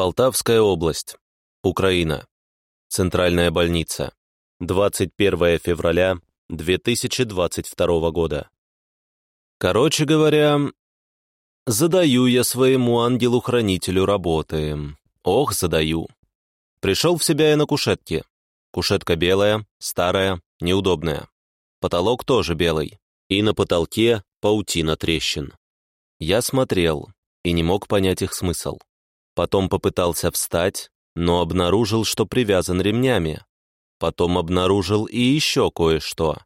Полтавская область. Украина. Центральная больница. 21 февраля 2022 года. Короче говоря, задаю я своему ангелу-хранителю работы. Ох, задаю. Пришел в себя я на кушетке. Кушетка белая, старая, неудобная. Потолок тоже белый. И на потолке паутина трещин. Я смотрел и не мог понять их смысл. Потом попытался встать, но обнаружил, что привязан ремнями. Потом обнаружил и еще кое-что.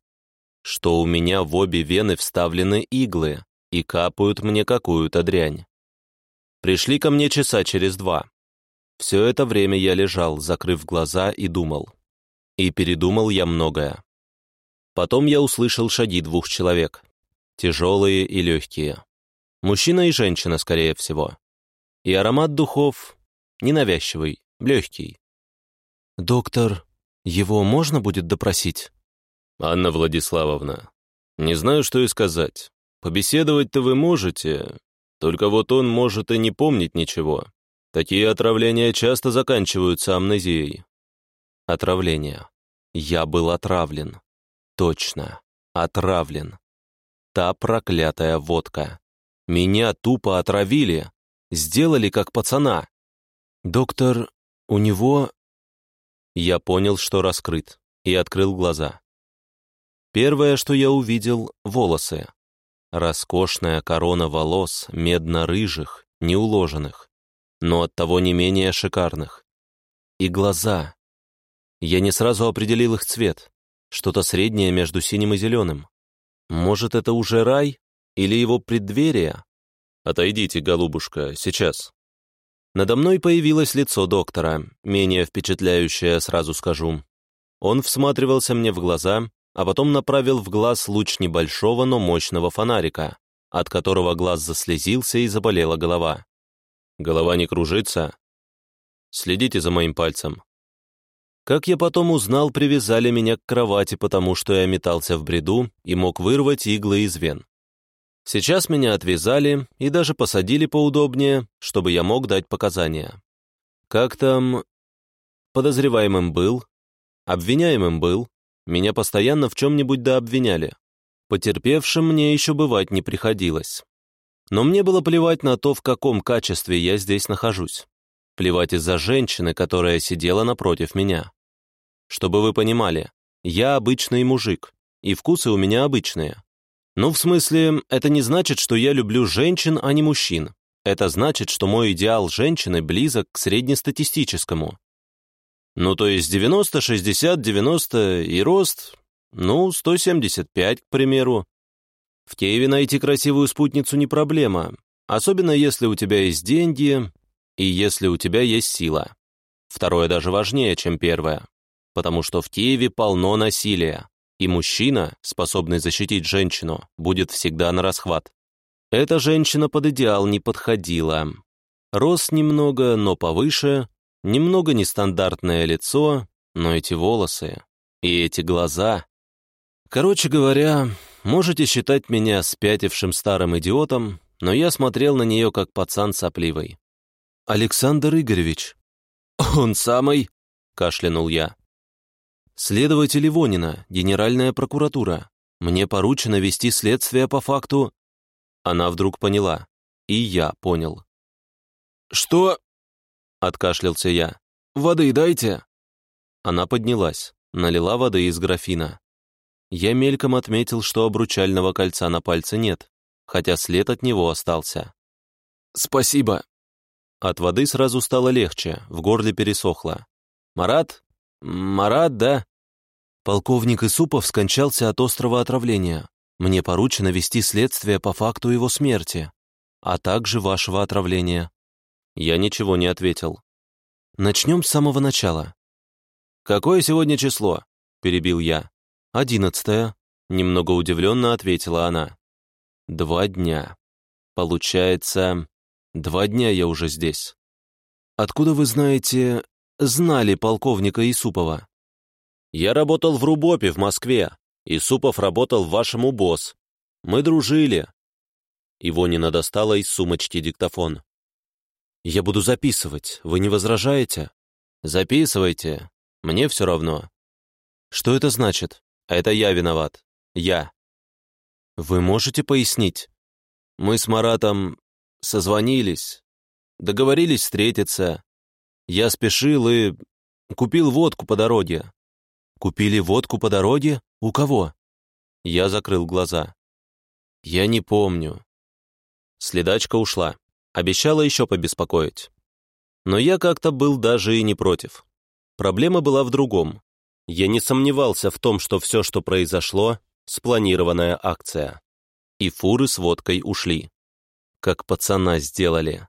Что у меня в обе вены вставлены иглы и капают мне какую-то дрянь. Пришли ко мне часа через два. Все это время я лежал, закрыв глаза, и думал. И передумал я многое. Потом я услышал шаги двух человек. Тяжелые и легкие. Мужчина и женщина, скорее всего. И аромат духов ненавязчивый, легкий. «Доктор, его можно будет допросить?» «Анна Владиславовна, не знаю, что и сказать. Побеседовать-то вы можете, только вот он может и не помнить ничего. Такие отравления часто заканчиваются амнезией». «Отравление. Я был отравлен. Точно, отравлен. Та проклятая водка. Меня тупо отравили, сделали как пацана. Доктор, у него... Я понял, что раскрыт, и открыл глаза. Первое, что я увидел — волосы. Роскошная корона волос, медно-рыжих, неуложенных, но оттого не менее шикарных. И глаза. Я не сразу определил их цвет, что-то среднее между синим и зеленым. Может, это уже рай или его преддверие? «Отойдите, голубушка, сейчас». Надо мной появилось лицо доктора, менее впечатляющее, сразу скажу. Он всматривался мне в глаза, а потом направил в глаз луч небольшого, но мощного фонарика, от которого глаз заслезился и заболела голова. «Голова не кружится?» «Следите за моим пальцем». Как я потом узнал, привязали меня к кровати, потому что я метался в бреду и мог вырвать иглы из вен. Сейчас меня отвязали и даже посадили поудобнее, чтобы я мог дать показания. Как там... Подозреваемым был, обвиняемым был, меня постоянно в чем-нибудь да обвиняли. Потерпевшим мне еще бывать не приходилось. Но мне было плевать на то, в каком качестве я здесь нахожусь. Плевать из-за женщины, которая сидела напротив меня. Чтобы вы понимали, я обычный мужик, и вкусы у меня обычные. Ну, в смысле, это не значит, что я люблю женщин, а не мужчин. Это значит, что мой идеал женщины близок к среднестатистическому. Ну, то есть 90, 60, 90 и рост, ну, 175, к примеру. В Киеве найти красивую спутницу не проблема, особенно если у тебя есть деньги и если у тебя есть сила. Второе даже важнее, чем первое, потому что в Киеве полно насилия и мужчина, способный защитить женщину, будет всегда на расхват. Эта женщина под идеал не подходила. Рост немного, но повыше, немного нестандартное лицо, но эти волосы и эти глаза. Короче говоря, можете считать меня спятившим старым идиотом, но я смотрел на нее как пацан сопливый. «Александр Игоревич». «Он самый?» — кашлянул я. «Следователь Ивонина, Генеральная прокуратура. Мне поручено вести следствие по факту...» Она вдруг поняла. И я понял. «Что?» — откашлялся я. «Воды дайте!» Она поднялась, налила воды из графина. Я мельком отметил, что обручального кольца на пальце нет, хотя след от него остался. «Спасибо!» От воды сразу стало легче, в горле пересохло. «Марат, «Марат, да?» Полковник Исупов скончался от острого отравления. Мне поручено вести следствие по факту его смерти, а также вашего отравления. Я ничего не ответил. Начнем с самого начала. «Какое сегодня число?» — перебил я. «Одиннадцатое», — немного удивленно ответила она. «Два дня. Получается, два дня я уже здесь. Откуда вы знаете знали полковника Исупова. Я работал в Рубопе в Москве. Исупов работал в вашем УБОС. Мы дружили. Ивонина достала из сумочки диктофон. Я буду записывать. Вы не возражаете? Записывайте. Мне все равно. Что это значит? Это я виноват. Я. Вы можете пояснить? Мы с Маратом созвонились, договорились встретиться. Я спешил и купил водку по дороге. Купили водку по дороге? У кого? Я закрыл глаза. Я не помню. Следачка ушла. Обещала еще побеспокоить. Но я как-то был даже и не против. Проблема была в другом. Я не сомневался в том, что все, что произошло, спланированная акция. И фуры с водкой ушли. Как пацана сделали.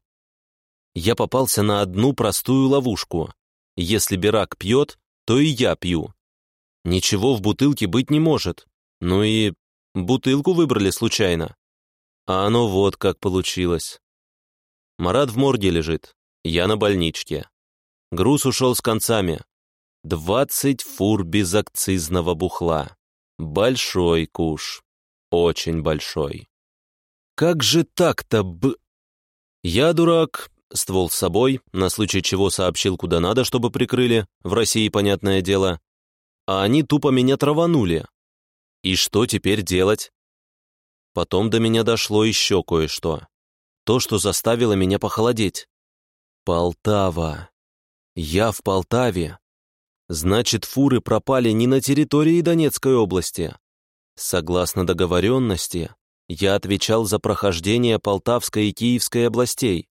Я попался на одну простую ловушку. Если Бирак пьет, то и я пью. Ничего в бутылке быть не может. Ну и бутылку выбрали случайно. А оно вот как получилось. Марат в морге лежит, я на больничке. Груз ушел с концами. Двадцать фур безакцизного бухла. Большой куш. Очень большой. Как же так-то б... Я дурак, ствол с собой, на случай чего сообщил куда надо, чтобы прикрыли, в России, понятное дело. А они тупо меня траванули. И что теперь делать? Потом до меня дошло еще кое-что. То, что заставило меня похолодеть. Полтава. Я в Полтаве. Значит, фуры пропали не на территории Донецкой области. Согласно договоренности, я отвечал за прохождение Полтавской и Киевской областей.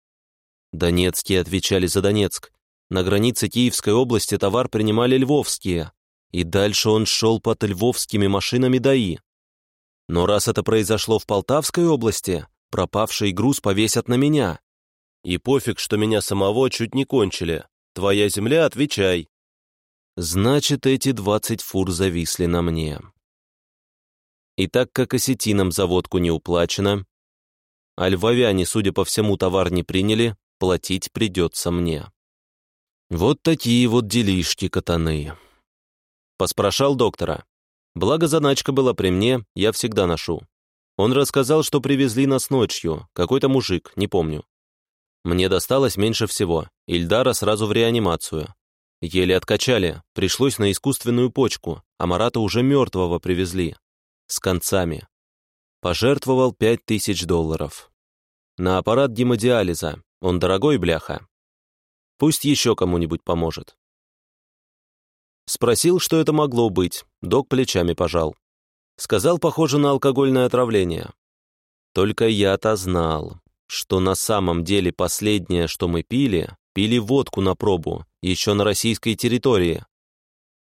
Донецкие отвечали за Донецк. На границе Киевской области товар принимали львовские, и дальше он шел под львовскими машинами ДАИ. Но раз это произошло в Полтавской области, пропавший груз повесят на меня. И пофиг, что меня самого чуть не кончили. Твоя земля, отвечай. Значит, эти двадцать фур зависли на мне. И так как осетинам за водку не уплачено, а львовяне, судя по всему, товар не приняли, платить придется мне. Вот такие вот делишки катаны. Поспрашал доктора. Благо заначка была при мне, я всегда ношу. Он рассказал, что привезли нас ночью, какой-то мужик, не помню. Мне досталось меньше всего, Ильдара сразу в реанимацию. Еле откачали, пришлось на искусственную почку, а Марата уже мертвого привезли. С концами. Пожертвовал пять тысяч долларов. На аппарат гемодиализа, он дорогой, бляха. Пусть еще кому-нибудь поможет. Спросил, что это могло быть, док плечами пожал. Сказал, похоже на алкогольное отравление. Только я-то знал, что на самом деле последнее, что мы пили, пили водку на пробу, еще на российской территории.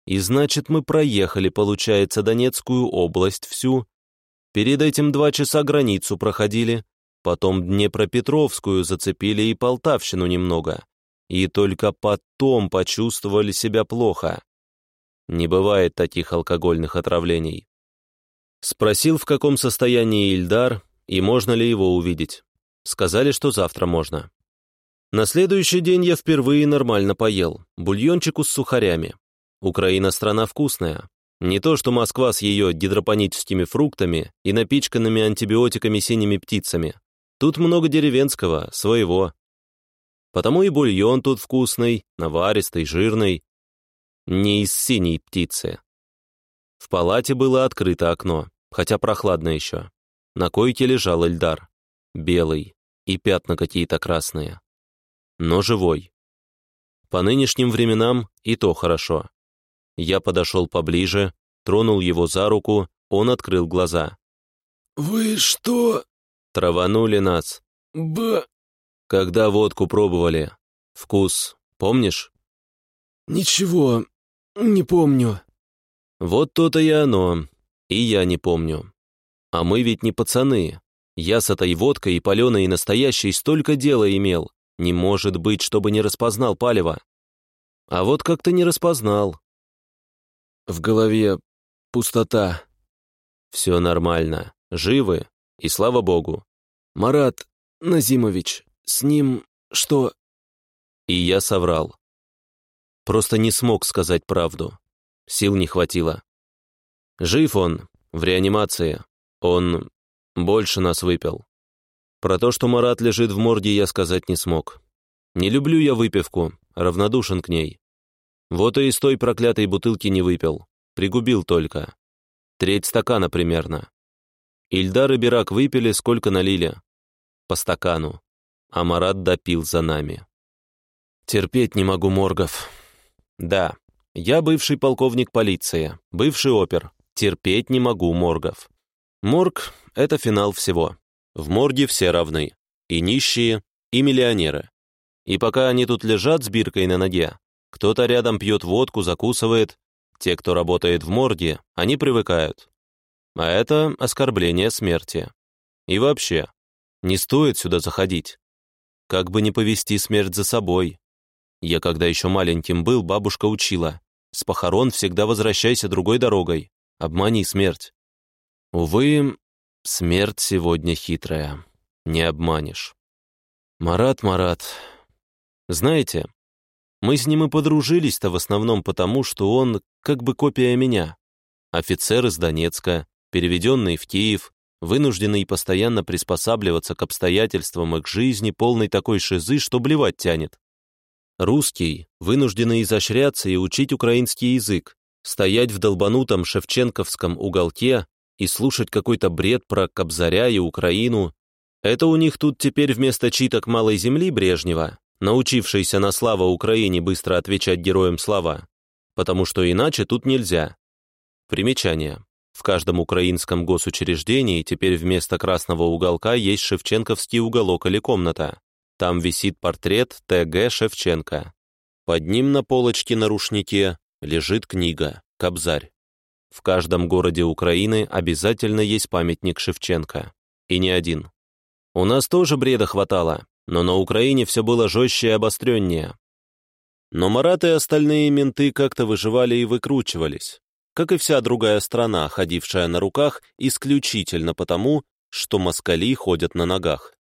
И значит, мы проехали, получается, Донецкую область всю. Перед этим два часа границу проходили, потом Днепропетровскую зацепили и Полтавщину немного. И только потом почувствовали себя плохо. Не бывает таких алкогольных отравлений. Спросил, в каком состоянии Ильдар и можно ли его увидеть. Сказали, что завтра можно. На следующий день я впервые нормально поел. Бульончику с сухарями. Украина страна вкусная. Не то, что Москва с ее гидропоническими фруктами и напичканными антибиотиками синими птицами. Тут много деревенского, своего. Потому и бульон тут вкусный, наваристый, жирный, не из синей птицы. В палате было открыто окно, хотя прохладно еще. На койке лежал Эльдар, белый, и пятна какие-то красные. Но живой. По нынешним временам и то хорошо. Я подошел поближе, тронул его за руку, он открыл глаза. «Вы что?» Траванули нас. «Б...» Когда водку пробовали. Вкус, помнишь? «Ничего, «Не помню». Вот то-то и оно. И я не помню. А мы ведь не пацаны. Я с этой водкой и паленой и настоящей столько дела имел. Не может быть, чтобы не распознал палево. А вот как-то не распознал. В голове пустота. Все нормально. Живы. И слава богу. Марат Назимович, с ним что? И я соврал. Просто не смог сказать правду. Сил не хватило. Жив он, в реанимации. Он больше нас выпил. Про то, что Марат лежит в морге, я сказать не смог. Не люблю я выпивку, равнодушен к ней. Вот и из той проклятой бутылки не выпил, пригубил только. Треть стакана примерно. Ильдар и Бирак выпили, сколько налили. По стакану. А Марат допил за нами. Терпеть не могу моргов. Да, я бывший полковник полиции, бывший опер. Терпеть не могу моргов. Морг — это финал всего. В морге все равны. И нищие, и миллионеры. И пока они тут лежат с биркой на ноге, кто-то рядом пьет водку, закусывает. Те, кто работает в морге, они привыкают. А это оскорбление смерти. И вообще, не стоит сюда заходить. Как бы не повести смерть за собой. Я когда еще маленьким был, бабушка учила. С похорон всегда возвращайся другой дорогой. Обмани смерть. Увы, смерть сегодня хитрая. Не обманешь. Марат, Марат. Знаете, мы с ним и подружились-то в основном потому, что он как бы копия меня. Офицер из Донецка, переведенный в Киев, вынужденный постоянно приспосабливаться к обстоятельствам и к жизни, полной такой шизы, что блевать тянет. Русский, вынужденный изощряться и учить украинский язык, стоять в долбанутом шевченковском уголке и слушать какой-то бред про Кобзаря и Украину. Это у них тут теперь вместо читок малой земли Брежнева, научившийся на слава Украине быстро отвечать героям слова, потому что иначе тут нельзя. Примечание. В каждом украинском госучреждении теперь вместо красного уголка есть шевченковский уголок или комната. Там висит портрет Т.Г. Шевченко. Под ним на полочке на рушнике лежит книга «Кобзарь». В каждом городе Украины обязательно есть памятник Шевченко. И не один. У нас тоже бреда хватало, но на Украине все было жестче и обостреннее. Но Марат и остальные менты как-то выживали и выкручивались как и вся другая страна, ходившая на руках исключительно потому, что москали ходят на ногах.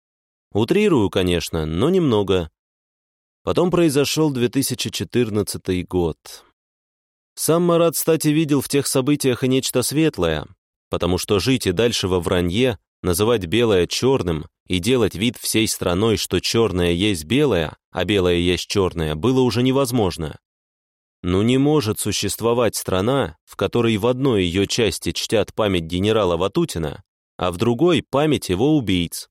Утрирую, конечно, но немного. Потом произошел 2014 год. Сам Марат, кстати, видел в тех событиях и нечто светлое, потому что жить и дальше во вранье, называть белое черным и делать вид всей страной, что черное есть белое, а белое есть черное, было уже невозможно. Но не может существовать страна, в которой в одной ее части чтят память генерала Ватутина, а в другой — память его убийц.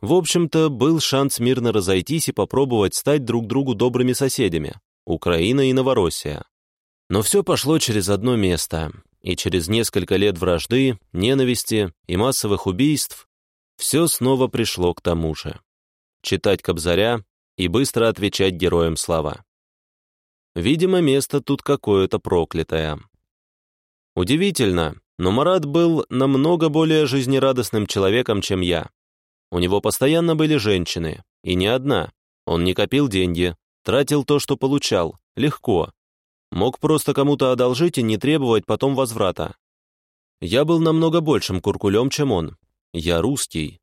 В общем-то, был шанс мирно разойтись и попробовать стать друг другу добрыми соседями — Украина и Новороссия. Но все пошло через одно место, и через несколько лет вражды, ненависти и массовых убийств все снова пришло к тому же. Читать Кобзаря и быстро отвечать героям слова. Видимо, место тут какое-то проклятое. Удивительно, но Марат был намного более жизнерадостным человеком, чем я. У него постоянно были женщины, и не одна. Он не копил деньги, тратил то, что получал, легко. Мог просто кому-то одолжить и не требовать потом возврата. Я был намного большим куркулем, чем он. Я русский.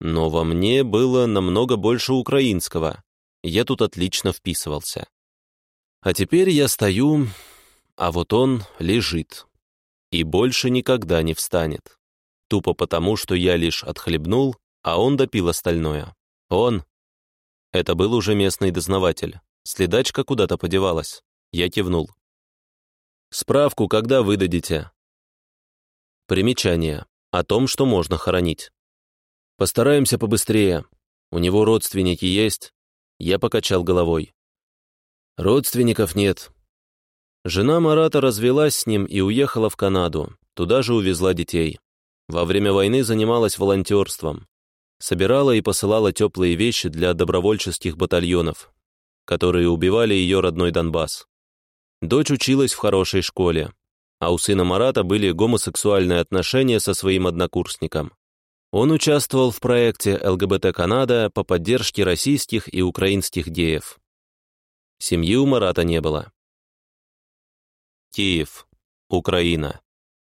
Но во мне было намного больше украинского. Я тут отлично вписывался. А теперь я стою, а вот он лежит. И больше никогда не встанет. Тупо потому, что я лишь отхлебнул, а он допил остальное. Он... Это был уже местный дознаватель. Следачка куда-то подевалась. Я кивнул. «Справку когда выдадите?» Примечание. О том, что можно хоронить. «Постараемся побыстрее. У него родственники есть?» Я покачал головой. Родственников нет. Жена Марата развелась с ним и уехала в Канаду. Туда же увезла детей. Во время войны занималась волонтерством. Собирала и посылала теплые вещи для добровольческих батальонов, которые убивали ее родной Донбасс. Дочь училась в хорошей школе, а у сына Марата были гомосексуальные отношения со своим однокурсником. Он участвовал в проекте ЛГБТ Канада по поддержке российских и украинских геев. Семьи у Марата не было. Киев, Украина.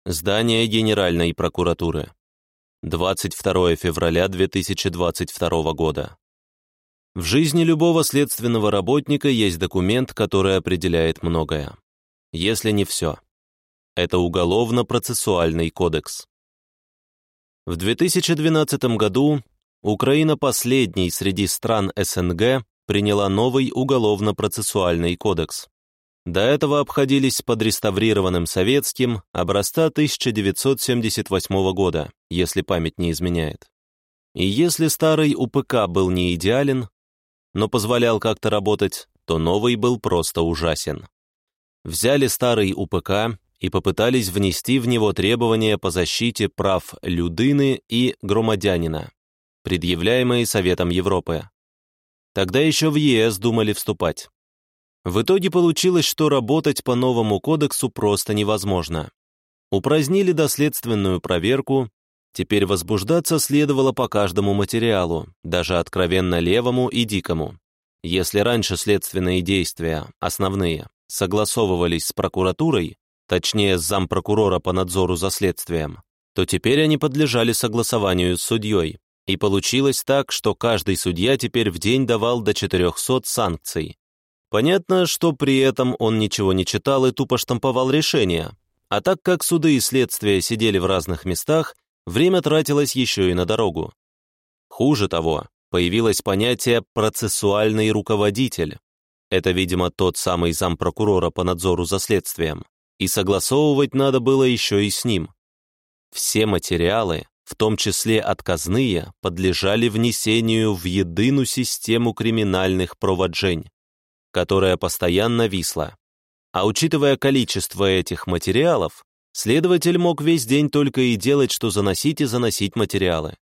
Здание Генеральной прокуратуры. 22 февраля 2022 года. В жизни любого следственного работника есть документ, который определяет многое. Если не все. Это Уголовно-процессуальный кодекс. В 2012 году Украина последней среди стран СНГ приняла новый уголовно-процессуальный кодекс. До этого обходились под реставрированным советским образца 1978 года, если память не изменяет. И если старый УПК был не идеален, но позволял как-то работать, то новый был просто ужасен. Взяли старый УПК и попытались внести в него требования по защите прав Людыны и Громадянина, предъявляемые Советом Европы. Тогда еще в ЕС думали вступать. В итоге получилось, что работать по новому кодексу просто невозможно. Упразднили доследственную проверку, теперь возбуждаться следовало по каждому материалу, даже откровенно левому и дикому. Если раньше следственные действия, основные, согласовывались с прокуратурой, точнее с зампрокурора по надзору за следствием, то теперь они подлежали согласованию с судьей. И получилось так, что каждый судья теперь в день давал до 400 санкций. Понятно, что при этом он ничего не читал и тупо штамповал решения. А так как суды и следствия сидели в разных местах, время тратилось еще и на дорогу. Хуже того, появилось понятие «процессуальный руководитель». Это, видимо, тот самый зампрокурора по надзору за следствием и согласовывать надо было еще и с ним. Все материалы, в том числе отказные, подлежали внесению в единую систему криминальных проводжень, которая постоянно висла. А учитывая количество этих материалов, следователь мог весь день только и делать, что заносить и заносить материалы.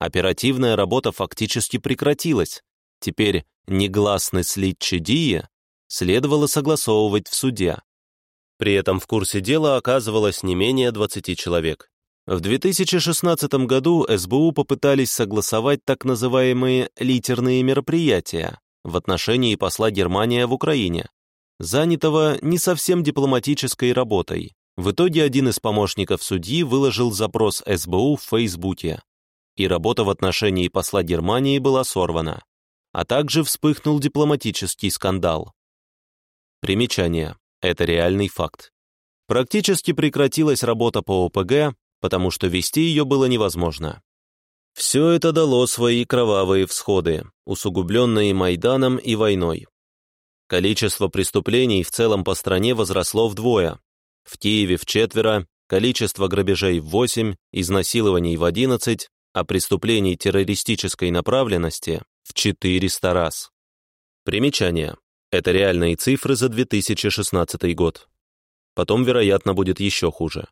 Оперативная работа фактически прекратилась. Теперь негласный слит Чедия следовало согласовывать в суде. При этом в курсе дела оказывалось не менее 20 человек. В 2016 году СБУ попытались согласовать так называемые «литерные мероприятия» в отношении посла Германия в Украине, занятого не совсем дипломатической работой. В итоге один из помощников судьи выложил запрос СБУ в Фейсбуке, и работа в отношении посла Германии была сорвана, а также вспыхнул дипломатический скандал. Примечание. Это реальный факт. Практически прекратилась работа по ОПГ, потому что вести ее было невозможно. Все это дало свои кровавые всходы, усугубленные Майданом и войной. Количество преступлений в целом по стране возросло вдвое. В Киеве в четверо, количество грабежей в 8, изнасилований в 11, а преступлений террористической направленности в 400 раз. Примечание. Это реальные цифры за 2016 год. Потом, вероятно, будет еще хуже.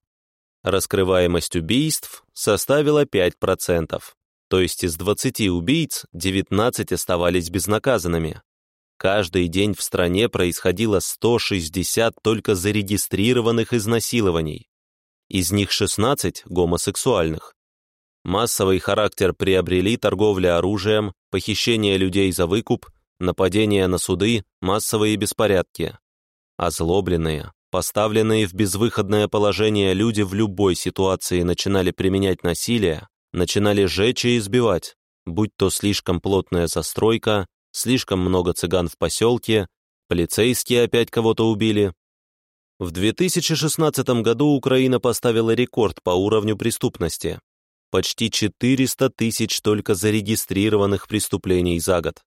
Раскрываемость убийств составила 5%, то есть из 20 убийц 19 оставались безнаказанными. Каждый день в стране происходило 160 только зарегистрированных изнасилований. Из них 16 гомосексуальных. Массовый характер приобрели торговля оружием, похищение людей за выкуп, нападения на суды, массовые беспорядки. Озлобленные, поставленные в безвыходное положение люди в любой ситуации начинали применять насилие, начинали жечь и избивать, будь то слишком плотная застройка, слишком много цыган в поселке, полицейские опять кого-то убили. В 2016 году Украина поставила рекорд по уровню преступности. Почти 400 тысяч только зарегистрированных преступлений за год.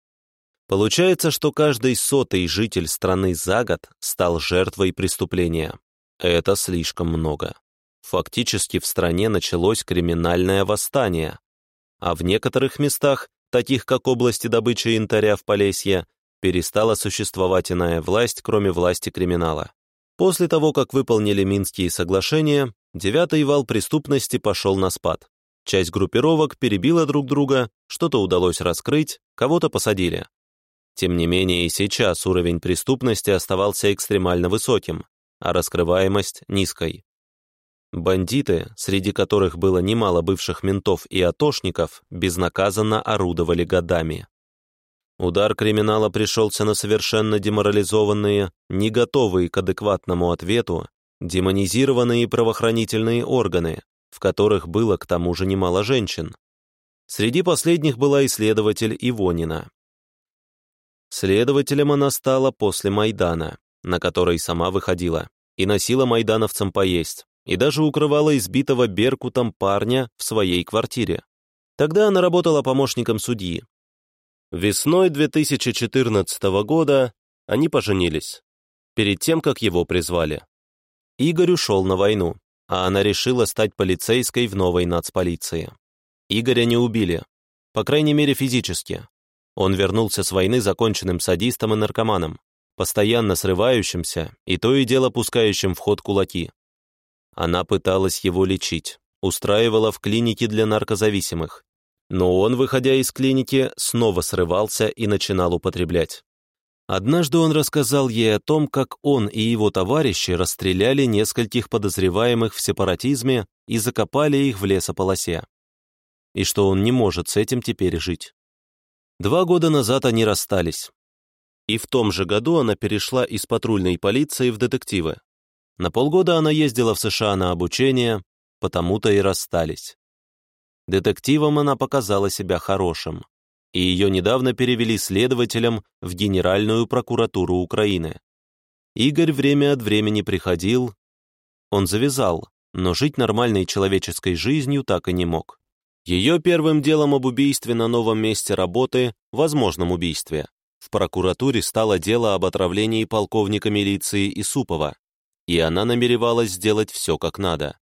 Получается, что каждый сотый житель страны за год стал жертвой преступления. Это слишком много. Фактически в стране началось криминальное восстание, а в некоторых местах, таких как области добычи янтаря в Полесье, перестала существовать иная власть, кроме власти криминала. После того, как выполнили Минские соглашения, девятый вал преступности пошел на спад. Часть группировок перебила друг друга, что-то удалось раскрыть, кого-то посадили. Тем не менее, и сейчас уровень преступности оставался экстремально высоким, а раскрываемость — низкой. Бандиты, среди которых было немало бывших ментов и атошников, безнаказанно орудовали годами. Удар криминала пришелся на совершенно деморализованные, не готовые к адекватному ответу, демонизированные правоохранительные органы, в которых было к тому же немало женщин. Среди последних была исследователь Ивонина. Следователем она стала после Майдана, на который сама выходила, и носила майдановцам поесть, и даже укрывала избитого Беркутом парня в своей квартире. Тогда она работала помощником судьи. Весной 2014 года они поженились, перед тем, как его призвали. Игорь ушел на войну, а она решила стать полицейской в новой нацполиции. Игоря не убили, по крайней мере физически. Он вернулся с войны законченным садистом и наркоманом, постоянно срывающимся и то и дело пускающим в ход кулаки. Она пыталась его лечить, устраивала в клинике для наркозависимых, но он, выходя из клиники, снова срывался и начинал употреблять. Однажды он рассказал ей о том, как он и его товарищи расстреляли нескольких подозреваемых в сепаратизме и закопали их в лесополосе. И что он не может с этим теперь жить. Два года назад они расстались. И в том же году она перешла из патрульной полиции в детективы. На полгода она ездила в США на обучение, потому-то и расстались. Детективом она показала себя хорошим, и ее недавно перевели следователем в Генеральную прокуратуру Украины. Игорь время от времени приходил, он завязал, но жить нормальной человеческой жизнью так и не мог. Ее первым делом об убийстве на новом месте работы, возможном убийстве, в прокуратуре стало дело об отравлении полковника милиции Исупова, и она намеревалась сделать все как надо.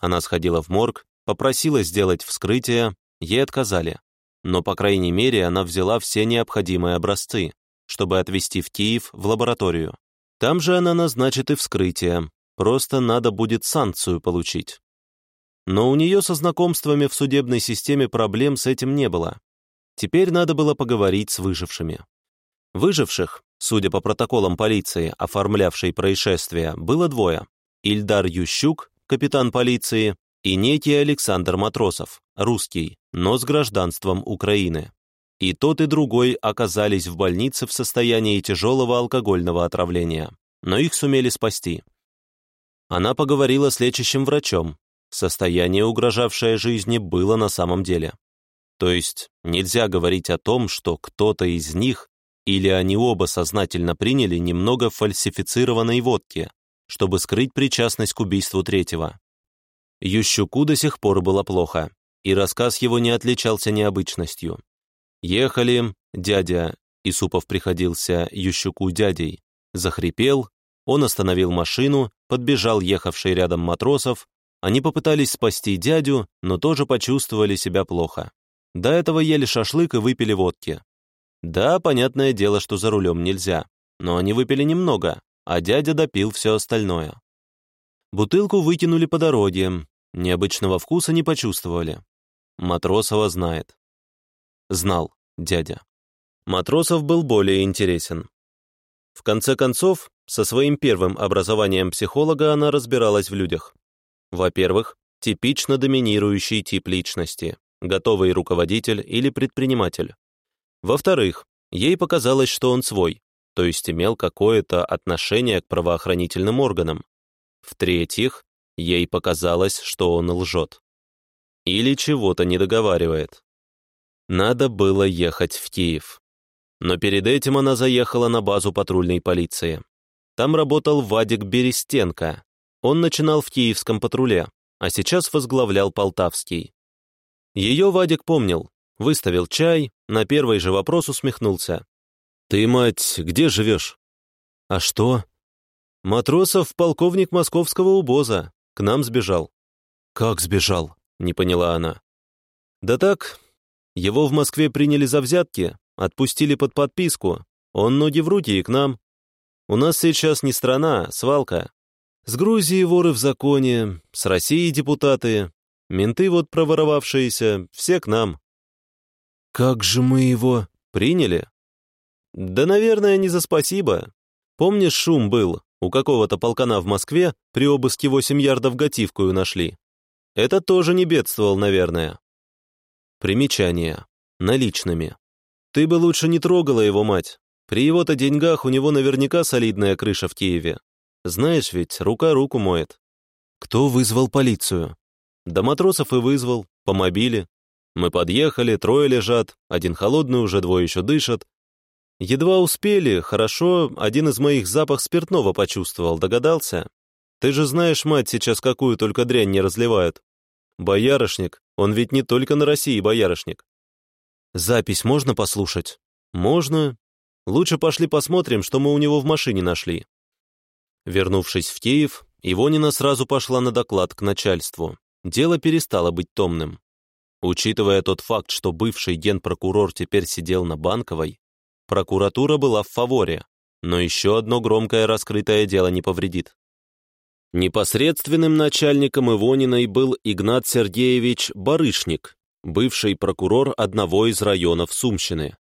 Она сходила в морг, Попросила сделать вскрытие, ей отказали. Но, по крайней мере, она взяла все необходимые образцы, чтобы отвезти в Киев в лабораторию. Там же она назначит и вскрытие, просто надо будет санкцию получить. Но у нее со знакомствами в судебной системе проблем с этим не было. Теперь надо было поговорить с выжившими. Выживших, судя по протоколам полиции, оформлявшей происшествие, было двое. Ильдар Ющук, капитан полиции, и некий Александр Матросов, русский, но с гражданством Украины. И тот, и другой оказались в больнице в состоянии тяжелого алкогольного отравления, но их сумели спасти. Она поговорила с лечащим врачом. Состояние, угрожавшее жизни, было на самом деле. То есть нельзя говорить о том, что кто-то из них или они оба сознательно приняли немного фальсифицированной водки, чтобы скрыть причастность к убийству третьего. Ющуку до сих пор было плохо, и рассказ его не отличался необычностью. Ехали, дядя, Исупов приходился Ющуку дядей, захрипел, он остановил машину, подбежал ехавший рядом матросов, они попытались спасти дядю, но тоже почувствовали себя плохо. До этого ели шашлык и выпили водки. Да, понятное дело, что за рулем нельзя, но они выпили немного, а дядя допил все остальное. Бутылку выкинули по дороге, Необычного вкуса не почувствовали. Матросова знает. Знал дядя. Матросов был более интересен. В конце концов, со своим первым образованием психолога она разбиралась в людях. Во-первых, типично доминирующий тип личности, готовый руководитель или предприниматель. Во-вторых, ей показалось, что он свой, то есть имел какое-то отношение к правоохранительным органам. В-третьих, Ей показалось, что он лжет. Или чего-то не договаривает. Надо было ехать в Киев. Но перед этим она заехала на базу патрульной полиции. Там работал Вадик Берестенко. Он начинал в киевском патруле, а сейчас возглавлял Полтавский. Ее Вадик помнил, выставил чай, на первый же вопрос усмехнулся. «Ты, мать, где живешь?» «А что?» «Матросов, полковник московского убоза. К нам сбежал». «Как сбежал?» — не поняла она. «Да так, его в Москве приняли за взятки, отпустили под подписку. Он ноги в руки и к нам. У нас сейчас не страна, а свалка. С Грузией воры в законе, с Россией депутаты, менты вот проворовавшиеся, все к нам». «Как же мы его приняли?» «Да, наверное, не за спасибо. Помнишь, шум был? У какого-то полкана в Москве при обыске 8 ярдов готивкую нашли. Это тоже не бедствовал, наверное. Примечание. Наличными. Ты бы лучше не трогала его мать. При его-то деньгах у него наверняка солидная крыша в Киеве. Знаешь ведь, рука руку моет. Кто вызвал полицию? Да матросов и вызвал, по мобиле. Мы подъехали, трое лежат, один холодный, уже двое еще дышат, Едва успели, хорошо, один из моих запах спиртного почувствовал, догадался? Ты же знаешь, мать, сейчас какую только дрянь не разливают. Боярышник, он ведь не только на России боярышник. «Запись можно послушать?» «Можно. Лучше пошли посмотрим, что мы у него в машине нашли». Вернувшись в Киев, Ивонина сразу пошла на доклад к начальству. Дело перестало быть томным. Учитывая тот факт, что бывший генпрокурор теперь сидел на Банковой, прокуратура была в фаворе, но еще одно громкое раскрытое дело не повредит. Непосредственным начальником Ивониной был Игнат Сергеевич Барышник, бывший прокурор одного из районов Сумщины.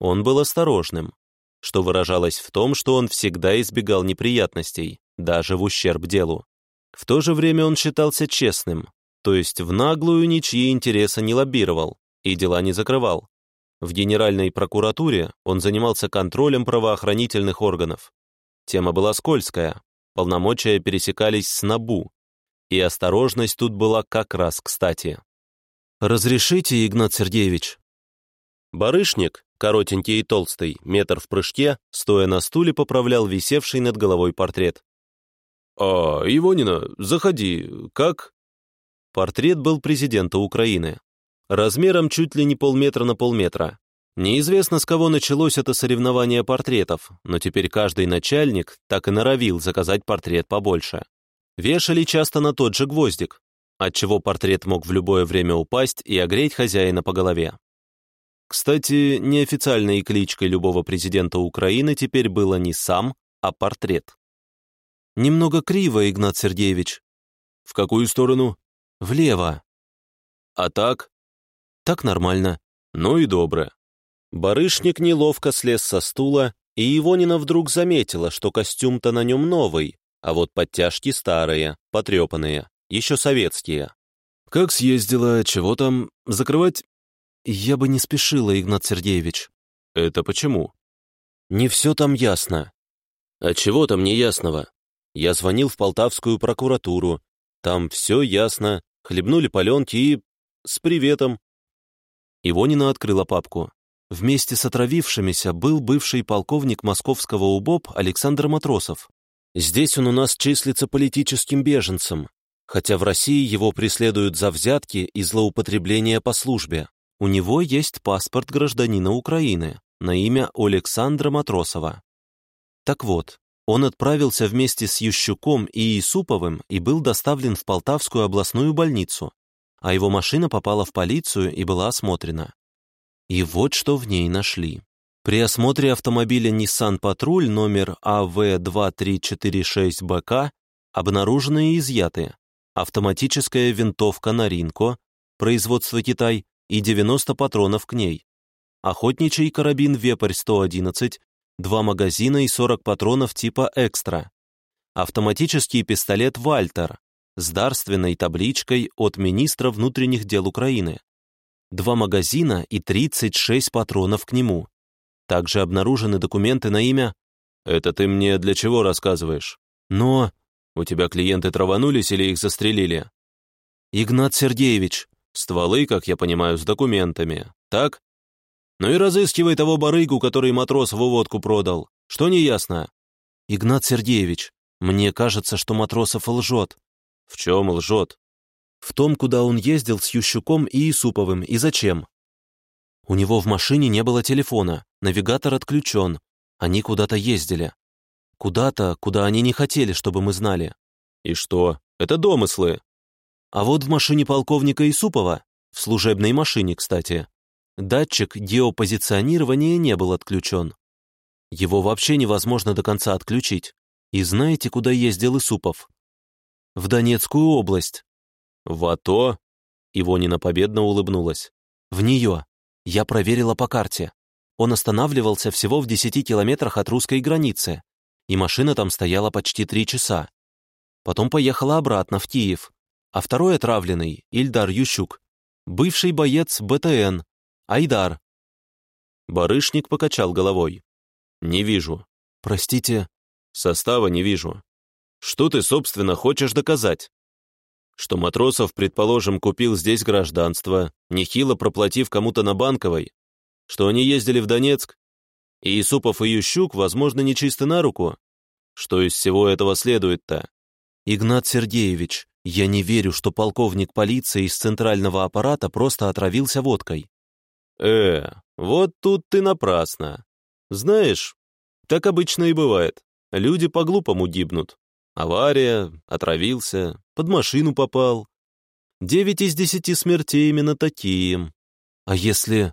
Он был осторожным, что выражалось в том, что он всегда избегал неприятностей, даже в ущерб делу. В то же время он считался честным, то есть в наглую ничьи интересы не лоббировал и дела не закрывал. В Генеральной прокуратуре он занимался контролем правоохранительных органов. Тема была скользкая, полномочия пересекались с НАБУ, и осторожность тут была как раз кстати. «Разрешите, Игнат Сергеевич?» Барышник, коротенький и толстый, метр в прыжке, стоя на стуле, поправлял висевший над головой портрет. «А, Ивонина, заходи, как?» Портрет был президента Украины. Размером чуть ли не полметра на полметра. Неизвестно, с кого началось это соревнование портретов, но теперь каждый начальник так и норовил заказать портрет побольше. Вешали часто на тот же гвоздик, отчего портрет мог в любое время упасть и огреть хозяина по голове. Кстати, неофициальной кличкой любого президента Украины теперь было не сам, а портрет. «Немного криво, Игнат Сергеевич». «В какую сторону?» «Влево». «А так?» «Так нормально». «Ну и добро». Барышник неловко слез со стула, и Ивонина вдруг заметила, что костюм-то на нем новый, а вот подтяжки старые, потрепанные, еще советские. «Как съездила? Чего там? Закрывать?» «Я бы не спешила, Игнат Сергеевич». «Это почему?» «Не все там ясно». «А чего там неясного?» Я звонил в Полтавскую прокуратуру. Там все ясно. Хлебнули паленки и... с приветом. Ивонина открыла папку. Вместе с отравившимися был бывший полковник московского УБОП Александр Матросов. Здесь он у нас числится политическим беженцем, хотя в России его преследуют за взятки и злоупотребление по службе. У него есть паспорт гражданина Украины на имя Александра Матросова. Так вот, он отправился вместе с Ющуком и Исуповым и был доставлен в Полтавскую областную больницу, а его машина попала в полицию и была осмотрена. И вот что в ней нашли. При осмотре автомобиля Nissan Патруль номер АВ2346БК обнаружены изъяты автоматическая винтовка Наринко, производство Китай, и 90 патронов к ней, охотничий карабин Вепрь-111, два магазина и 40 патронов типа «Экстра», автоматический пистолет «Вальтер» с дарственной табличкой от министра внутренних дел Украины, два магазина и 36 патронов к нему. Также обнаружены документы на имя... «Это ты мне для чего рассказываешь?» «Но...» «У тебя клиенты траванулись или их застрелили?» «Игнат Сергеевич...» «Стволы, как я понимаю, с документами, так?» «Ну и разыскивай того барыгу, который Матросову водку продал. Что неясно?» «Игнат Сергеевич, мне кажется, что Матросов лжет». «В чем лжет?» В том, куда он ездил с Ющуком и Исуповым, и зачем. У него в машине не было телефона, навигатор отключен. Они куда-то ездили. Куда-то, куда они не хотели, чтобы мы знали. И что? Это домыслы. А вот в машине полковника Исупова, в служебной машине, кстати, датчик геопозиционирования не был отключен. Его вообще невозможно до конца отключить. И знаете, куда ездил Исупов? В Донецкую область, «В АТО?» Ивонина победно улыбнулась. «В нее. Я проверила по карте. Он останавливался всего в десяти километрах от русской границы, и машина там стояла почти три часа. Потом поехала обратно, в Киев. А второй отравленный, Ильдар Ющук, бывший боец БТН, Айдар». Барышник покачал головой. «Не вижу». «Простите?» «Состава не вижу. Что ты, собственно, хочешь доказать?» что Матросов, предположим, купил здесь гражданство, нехило проплатив кому-то на Банковой, что они ездили в Донецк, и Исупов и Ющук, возможно, нечисты на руку. Что из всего этого следует-то? Игнат Сергеевич, я не верю, что полковник полиции из центрального аппарата просто отравился водкой. Э, вот тут ты напрасно. Знаешь, так обычно и бывает. Люди по-глупому гибнут. Авария, отравился, под машину попал. Девять из десяти смертей именно такие. А если...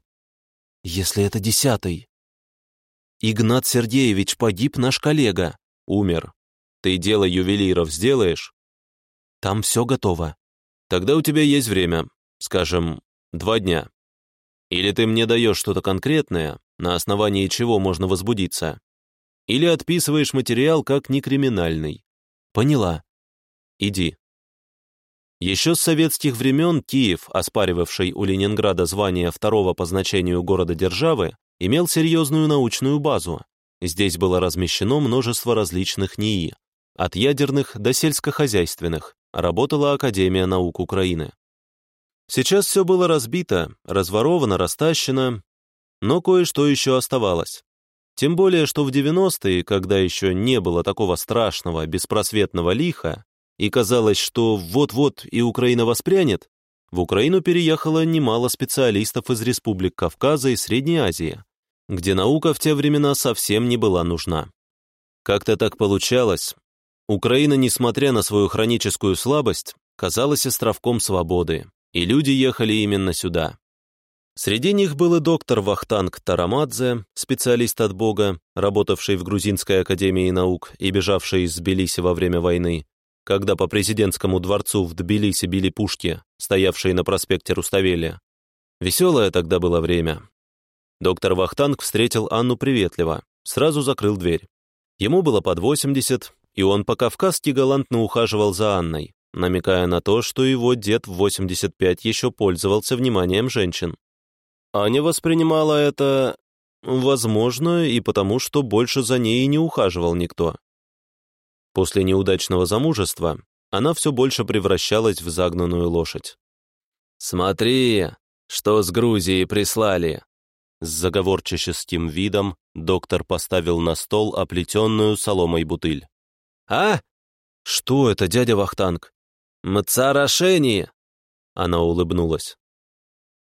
если это десятый? Игнат Сергеевич погиб, наш коллега. Умер. Ты дело ювелиров сделаешь? Там все готово. Тогда у тебя есть время, скажем, два дня. Или ты мне даешь что-то конкретное, на основании чего можно возбудиться, или отписываешь материал как некриминальный. Поняла. Иди. Еще с советских времен Киев, оспаривавший у Ленинграда звание второго по значению города-державы, имел серьезную научную базу. Здесь было размещено множество различных НИИ, от ядерных до сельскохозяйственных, работала Академия наук Украины. Сейчас все было разбито, разворовано, растащено, но кое-что еще оставалось. Тем более, что в 90-е, когда еще не было такого страшного, беспросветного лиха, и казалось, что вот-вот и Украина воспрянет, в Украину переехало немало специалистов из республик Кавказа и Средней Азии, где наука в те времена совсем не была нужна. Как-то так получалось. Украина, несмотря на свою хроническую слабость, казалась островком свободы, и люди ехали именно сюда. Среди них был и доктор Вахтанг Тарамадзе, специалист от Бога, работавший в Грузинской академии наук и бежавший из Тбилиси во время войны, когда по президентскому дворцу в Тбилиси били пушки, стоявшие на проспекте Руставели. Веселое тогда было время. Доктор Вахтанг встретил Анну приветливо, сразу закрыл дверь. Ему было под 80, и он по-кавказски галантно ухаживал за Анной, намекая на то, что его дед в 85 еще пользовался вниманием женщин. Аня воспринимала это, возможно, и потому, что больше за ней и не ухаживал никто. После неудачного замужества она все больше превращалась в загнанную лошадь. «Смотри, что с Грузией прислали!» С заговорческим видом доктор поставил на стол оплетенную соломой бутыль. «А? Что это, дядя Вахтанг?» «Мцарашени!» Она улыбнулась.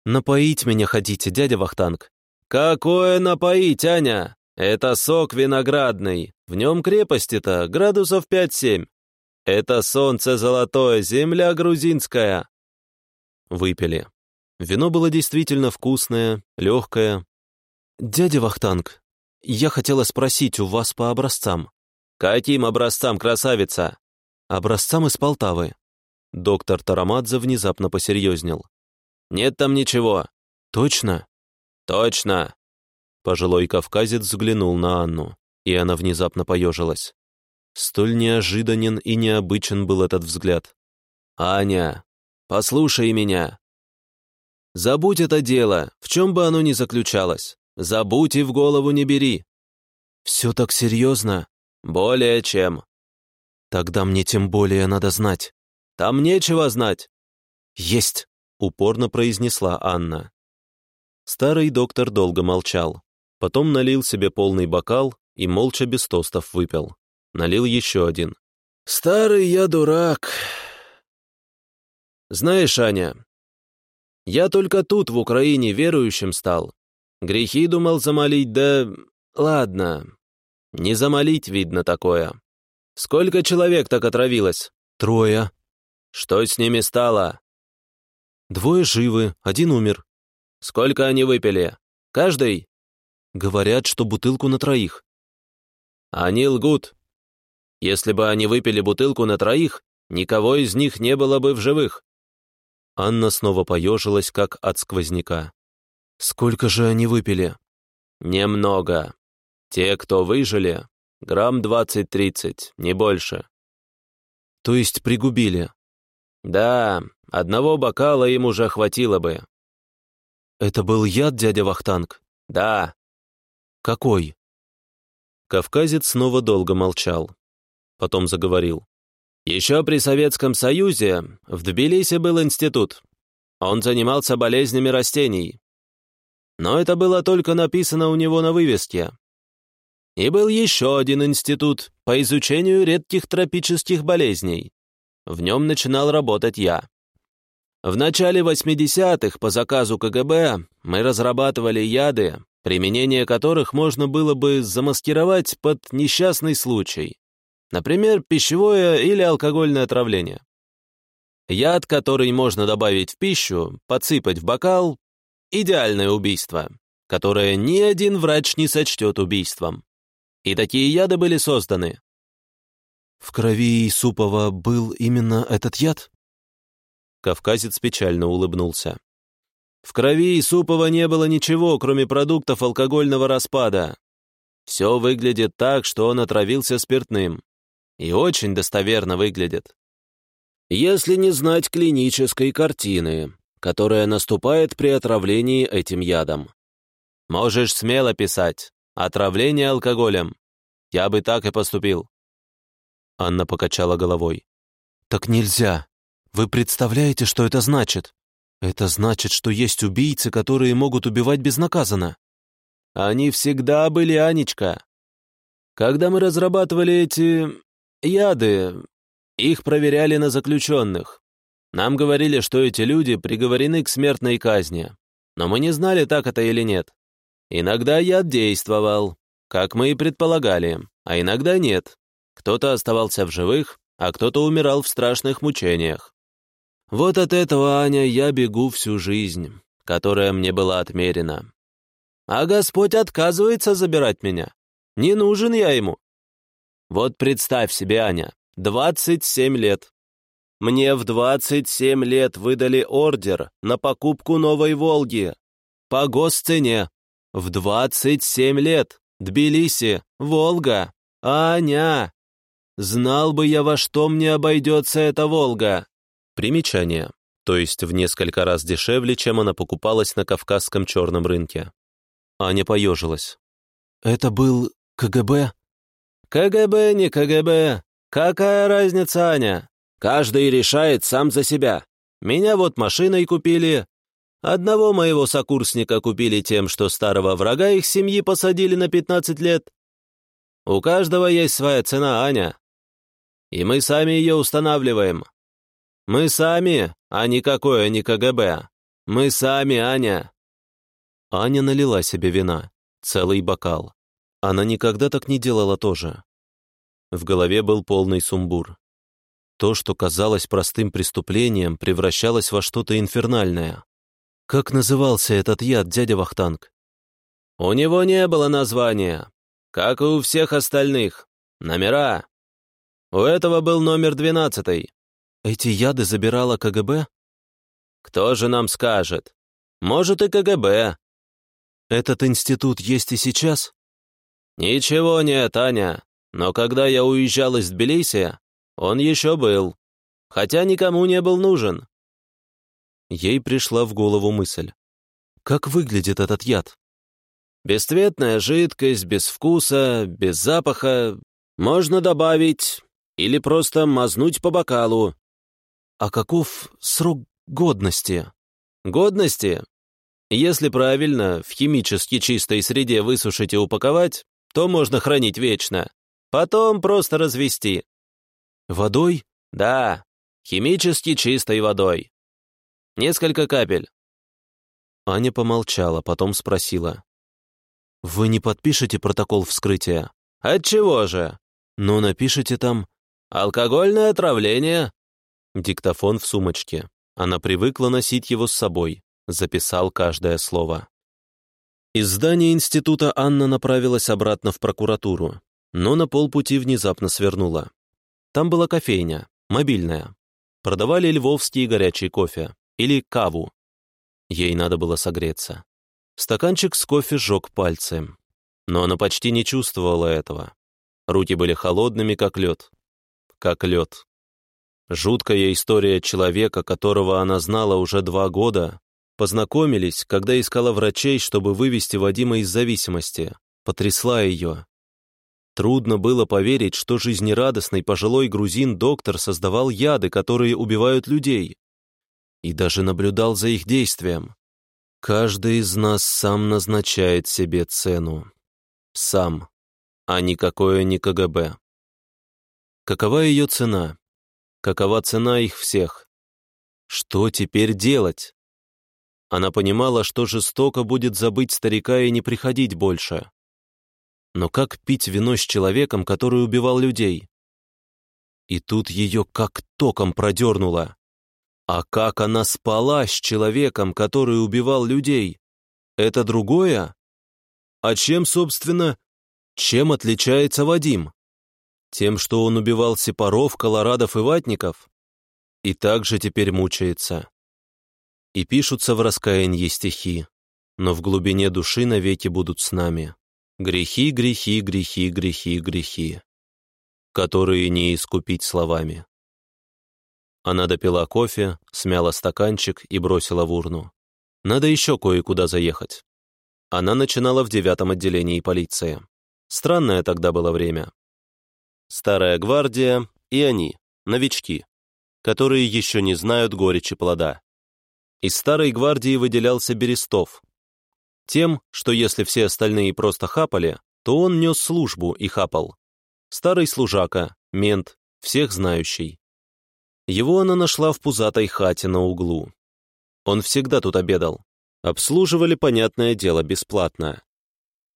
«Напоить меня хотите, дядя Вахтанг?» «Какое напоить, Аня? Это сок виноградный. В нем крепости-то градусов 5-7. Это солнце золотое, земля грузинская». Выпили. Вино было действительно вкусное, легкое. «Дядя Вахтанг, я хотела спросить у вас по образцам». «Каким образцам, красавица?» «Образцам из Полтавы». Доктор Тарамадзе внезапно посерьезнел. «Нет там ничего». «Точно?» «Точно!» Пожилой кавказец взглянул на Анну, и она внезапно поежилась. Столь неожиданен и необычен был этот взгляд. «Аня, послушай меня. Забудь это дело, в чем бы оно ни заключалось. Забудь и в голову не бери». «Все так серьезно?» «Более чем». «Тогда мне тем более надо знать». «Там нечего знать». «Есть», — упорно произнесла Анна. Старый доктор долго молчал. Потом налил себе полный бокал и молча без тостов выпил. Налил еще один. «Старый я дурак». «Знаешь, Аня, я только тут, в Украине, верующим стал. Грехи думал замолить, да... Ладно, не замолить, видно, такое. Сколько человек так отравилось? Трое. Что с ними стало? Двое живы, один умер. Сколько они выпили? Каждый? Говорят, что бутылку на троих. Они лгут. Если бы они выпили бутылку на троих, никого из них не было бы в живых. Анна снова поежилась, как от сквозняка. «Сколько же они выпили?» «Немного. Те, кто выжили, грамм двадцать-тридцать, не больше». «То есть пригубили?» «Да, одного бокала им уже хватило бы». «Это был яд, дядя Вахтанг?» «Да». «Какой?» Кавказец снова долго молчал. Потом заговорил. «Еще при Советском Союзе в Тбилиси был институт. Он занимался болезнями растений. Но это было только написано у него на вывеске. И был еще один институт по изучению редких тропических болезней. В нем начинал работать я. В начале 80-х по заказу КГБ мы разрабатывали яды, применение которых можно было бы замаскировать под несчастный случай. Например, пищевое или алкогольное отравление. Яд, который можно добавить в пищу, подсыпать в бокал — идеальное убийство, которое ни один врач не сочтет убийством. И такие яды были созданы. В крови Исупова был именно этот яд? Кавказец печально улыбнулся. В крови Исупова не было ничего, кроме продуктов алкогольного распада. Все выглядит так, что он отравился спиртным. И очень достоверно выглядит. Если не знать клинической картины, которая наступает при отравлении этим ядом. Можешь смело писать «отравление алкоголем». Я бы так и поступил. Анна покачала головой. «Так нельзя. Вы представляете, что это значит? Это значит, что есть убийцы, которые могут убивать безнаказанно». «Они всегда были, Анечка. Когда мы разрабатывали эти яды, их проверяли на заключенных. Нам говорили, что эти люди приговорены к смертной казни. Но мы не знали, так это или нет. Иногда яд действовал, как мы и предполагали, а иногда нет. Кто-то оставался в живых, а кто-то умирал в страшных мучениях. Вот от этого, Аня, я бегу всю жизнь, которая мне была отмерена. А Господь отказывается забирать меня. Не нужен я ему. Вот представь себе, Аня, 27 лет. Мне в 27 лет выдали ордер на покупку новой «Волги» по госцене. В 27 лет. Тбилиси, Волга, Аня. Знал бы я, во что мне обойдется эта «Волга». Примечание. То есть в несколько раз дешевле, чем она покупалась на кавказском черном рынке. Аня поежилась. «Это был КГБ?» «КГБ, не КГБ. «Какая разница, Аня? Каждый решает сам за себя. Меня вот машиной купили. Одного моего сокурсника купили тем, что старого врага их семьи посадили на 15 лет. У каждого есть своя цена, Аня. И мы сами ее устанавливаем. Мы сами, а никакое не КГБ. Мы сами, Аня». Аня налила себе вина, целый бокал. Она никогда так не делала тоже. В голове был полный сумбур. То, что казалось простым преступлением, превращалось во что-то инфернальное. Как назывался этот яд, дядя Вахтанг? У него не было названия, как и у всех остальных. Номера. У этого был номер двенадцатый. Эти яды забирала КГБ? Кто же нам скажет? Может, и КГБ. Этот институт есть и сейчас? Ничего нет, Аня. Но когда я уезжал из Тбилиси, он еще был, хотя никому не был нужен. Ей пришла в голову мысль. Как выглядит этот яд? Бесцветная жидкость, без вкуса, без запаха. Можно добавить или просто мазнуть по бокалу. А каков срок годности? Годности? Если правильно, в химически чистой среде высушить и упаковать, то можно хранить вечно. Потом просто развести. Водой? Да, химически чистой водой. Несколько капель. Аня помолчала, потом спросила. «Вы не подпишете протокол вскрытия?» «Отчего же?» «Ну, напишите там...» «Алкогольное отравление». Диктофон в сумочке. Она привыкла носить его с собой. Записал каждое слово. Из здания института Анна направилась обратно в прокуратуру но на полпути внезапно свернула. Там была кофейня, мобильная. Продавали львовский горячий кофе или каву. Ей надо было согреться. Стаканчик с кофе сжег пальцы. Но она почти не чувствовала этого. Руки были холодными, как лед. Как лед. Жуткая история человека, которого она знала уже два года, познакомились, когда искала врачей, чтобы вывести Вадима из зависимости, потрясла ее. Трудно было поверить, что жизнерадостный пожилой грузин-доктор создавал яды, которые убивают людей. И даже наблюдал за их действием. Каждый из нас сам назначает себе цену. Сам, а никакое не КГБ. Какова ее цена? Какова цена их всех? Что теперь делать? Она понимала, что жестоко будет забыть старика и не приходить больше. Но как пить вино с человеком, который убивал людей? И тут ее как током продернуло. А как она спала с человеком, который убивал людей? Это другое? А чем, собственно, чем отличается Вадим? Тем, что он убивал сепаров, колорадов и ватников? И также теперь мучается. И пишутся в раскаянии стихи, но в глубине души навеки будут с нами. Грехи, грехи, грехи, грехи, грехи, которые не искупить словами. Она допила кофе, смяла стаканчик и бросила в урну. Надо еще кое-куда заехать. Она начинала в девятом отделении полиции. Странное тогда было время. Старая гвардия и они, новички, которые еще не знают горечи плода. Из старой гвардии выделялся Берестов. Тем, что если все остальные просто хапали, то он нес службу и хапал. Старый служака, мент, всех знающий. Его она нашла в пузатой хате на углу. Он всегда тут обедал. Обслуживали, понятное дело, бесплатно.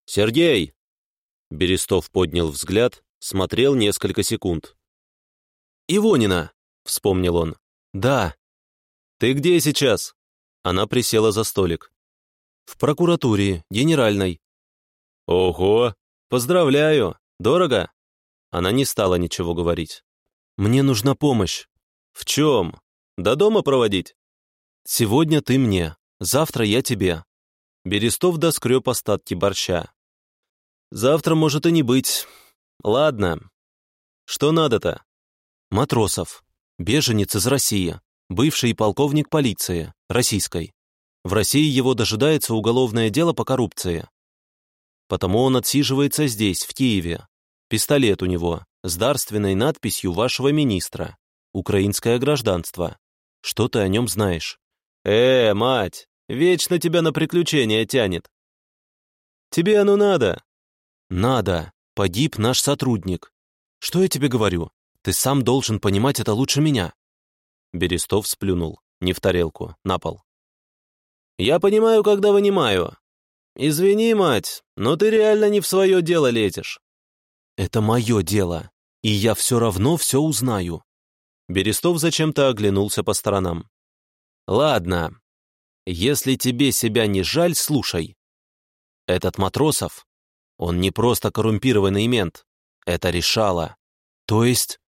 «Сергей!» Берестов поднял взгляд, смотрел несколько секунд. «Ивонина!» — вспомнил он. «Да». «Ты где сейчас?» Она присела за столик. «В прокуратуре, генеральной». «Ого! Поздравляю! Дорого?» Она не стала ничего говорить. «Мне нужна помощь». «В чем? До дома проводить?» «Сегодня ты мне, завтра я тебе». Берестов доскреб остатки борща. «Завтра может и не быть. Ладно. Что надо-то?» «Матросов. Беженец из России. Бывший полковник полиции. Российской. В России его дожидается уголовное дело по коррупции. Потому он отсиживается здесь, в Киеве. Пистолет у него, с дарственной надписью вашего министра. Украинское гражданство. Что ты о нем знаешь? «Э, мать, вечно тебя на приключения тянет». «Тебе оно надо?» «Надо. Погиб наш сотрудник. Что я тебе говорю? Ты сам должен понимать это лучше меня». Берестов сплюнул, не в тарелку, на пол. «Я понимаю, когда вынимаю. Извини, мать, но ты реально не в свое дело лезешь». «Это мое дело, и я все равно все узнаю». Берестов зачем-то оглянулся по сторонам. Ладно, если тебе себя не жаль, слушай. Этот Матросов, он не просто коррумпированный мент, это решало. То есть...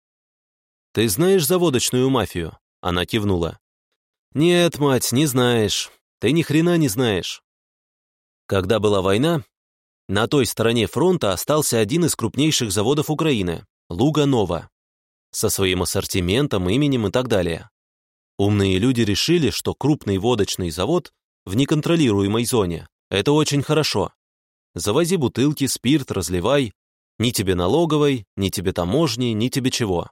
Ты знаешь заводочную мафию? Она кивнула. Нет, мать, не знаешь. Ты ни хрена не знаешь. Когда была война, на той стороне фронта остался один из крупнейших заводов Украины — Луга-Нова, со своим ассортиментом, именем и так далее. Умные люди решили, что крупный водочный завод в неконтролируемой зоне — это очень хорошо. Завози бутылки, спирт, разливай. Ни тебе налоговой, ни тебе таможни, ни тебе чего.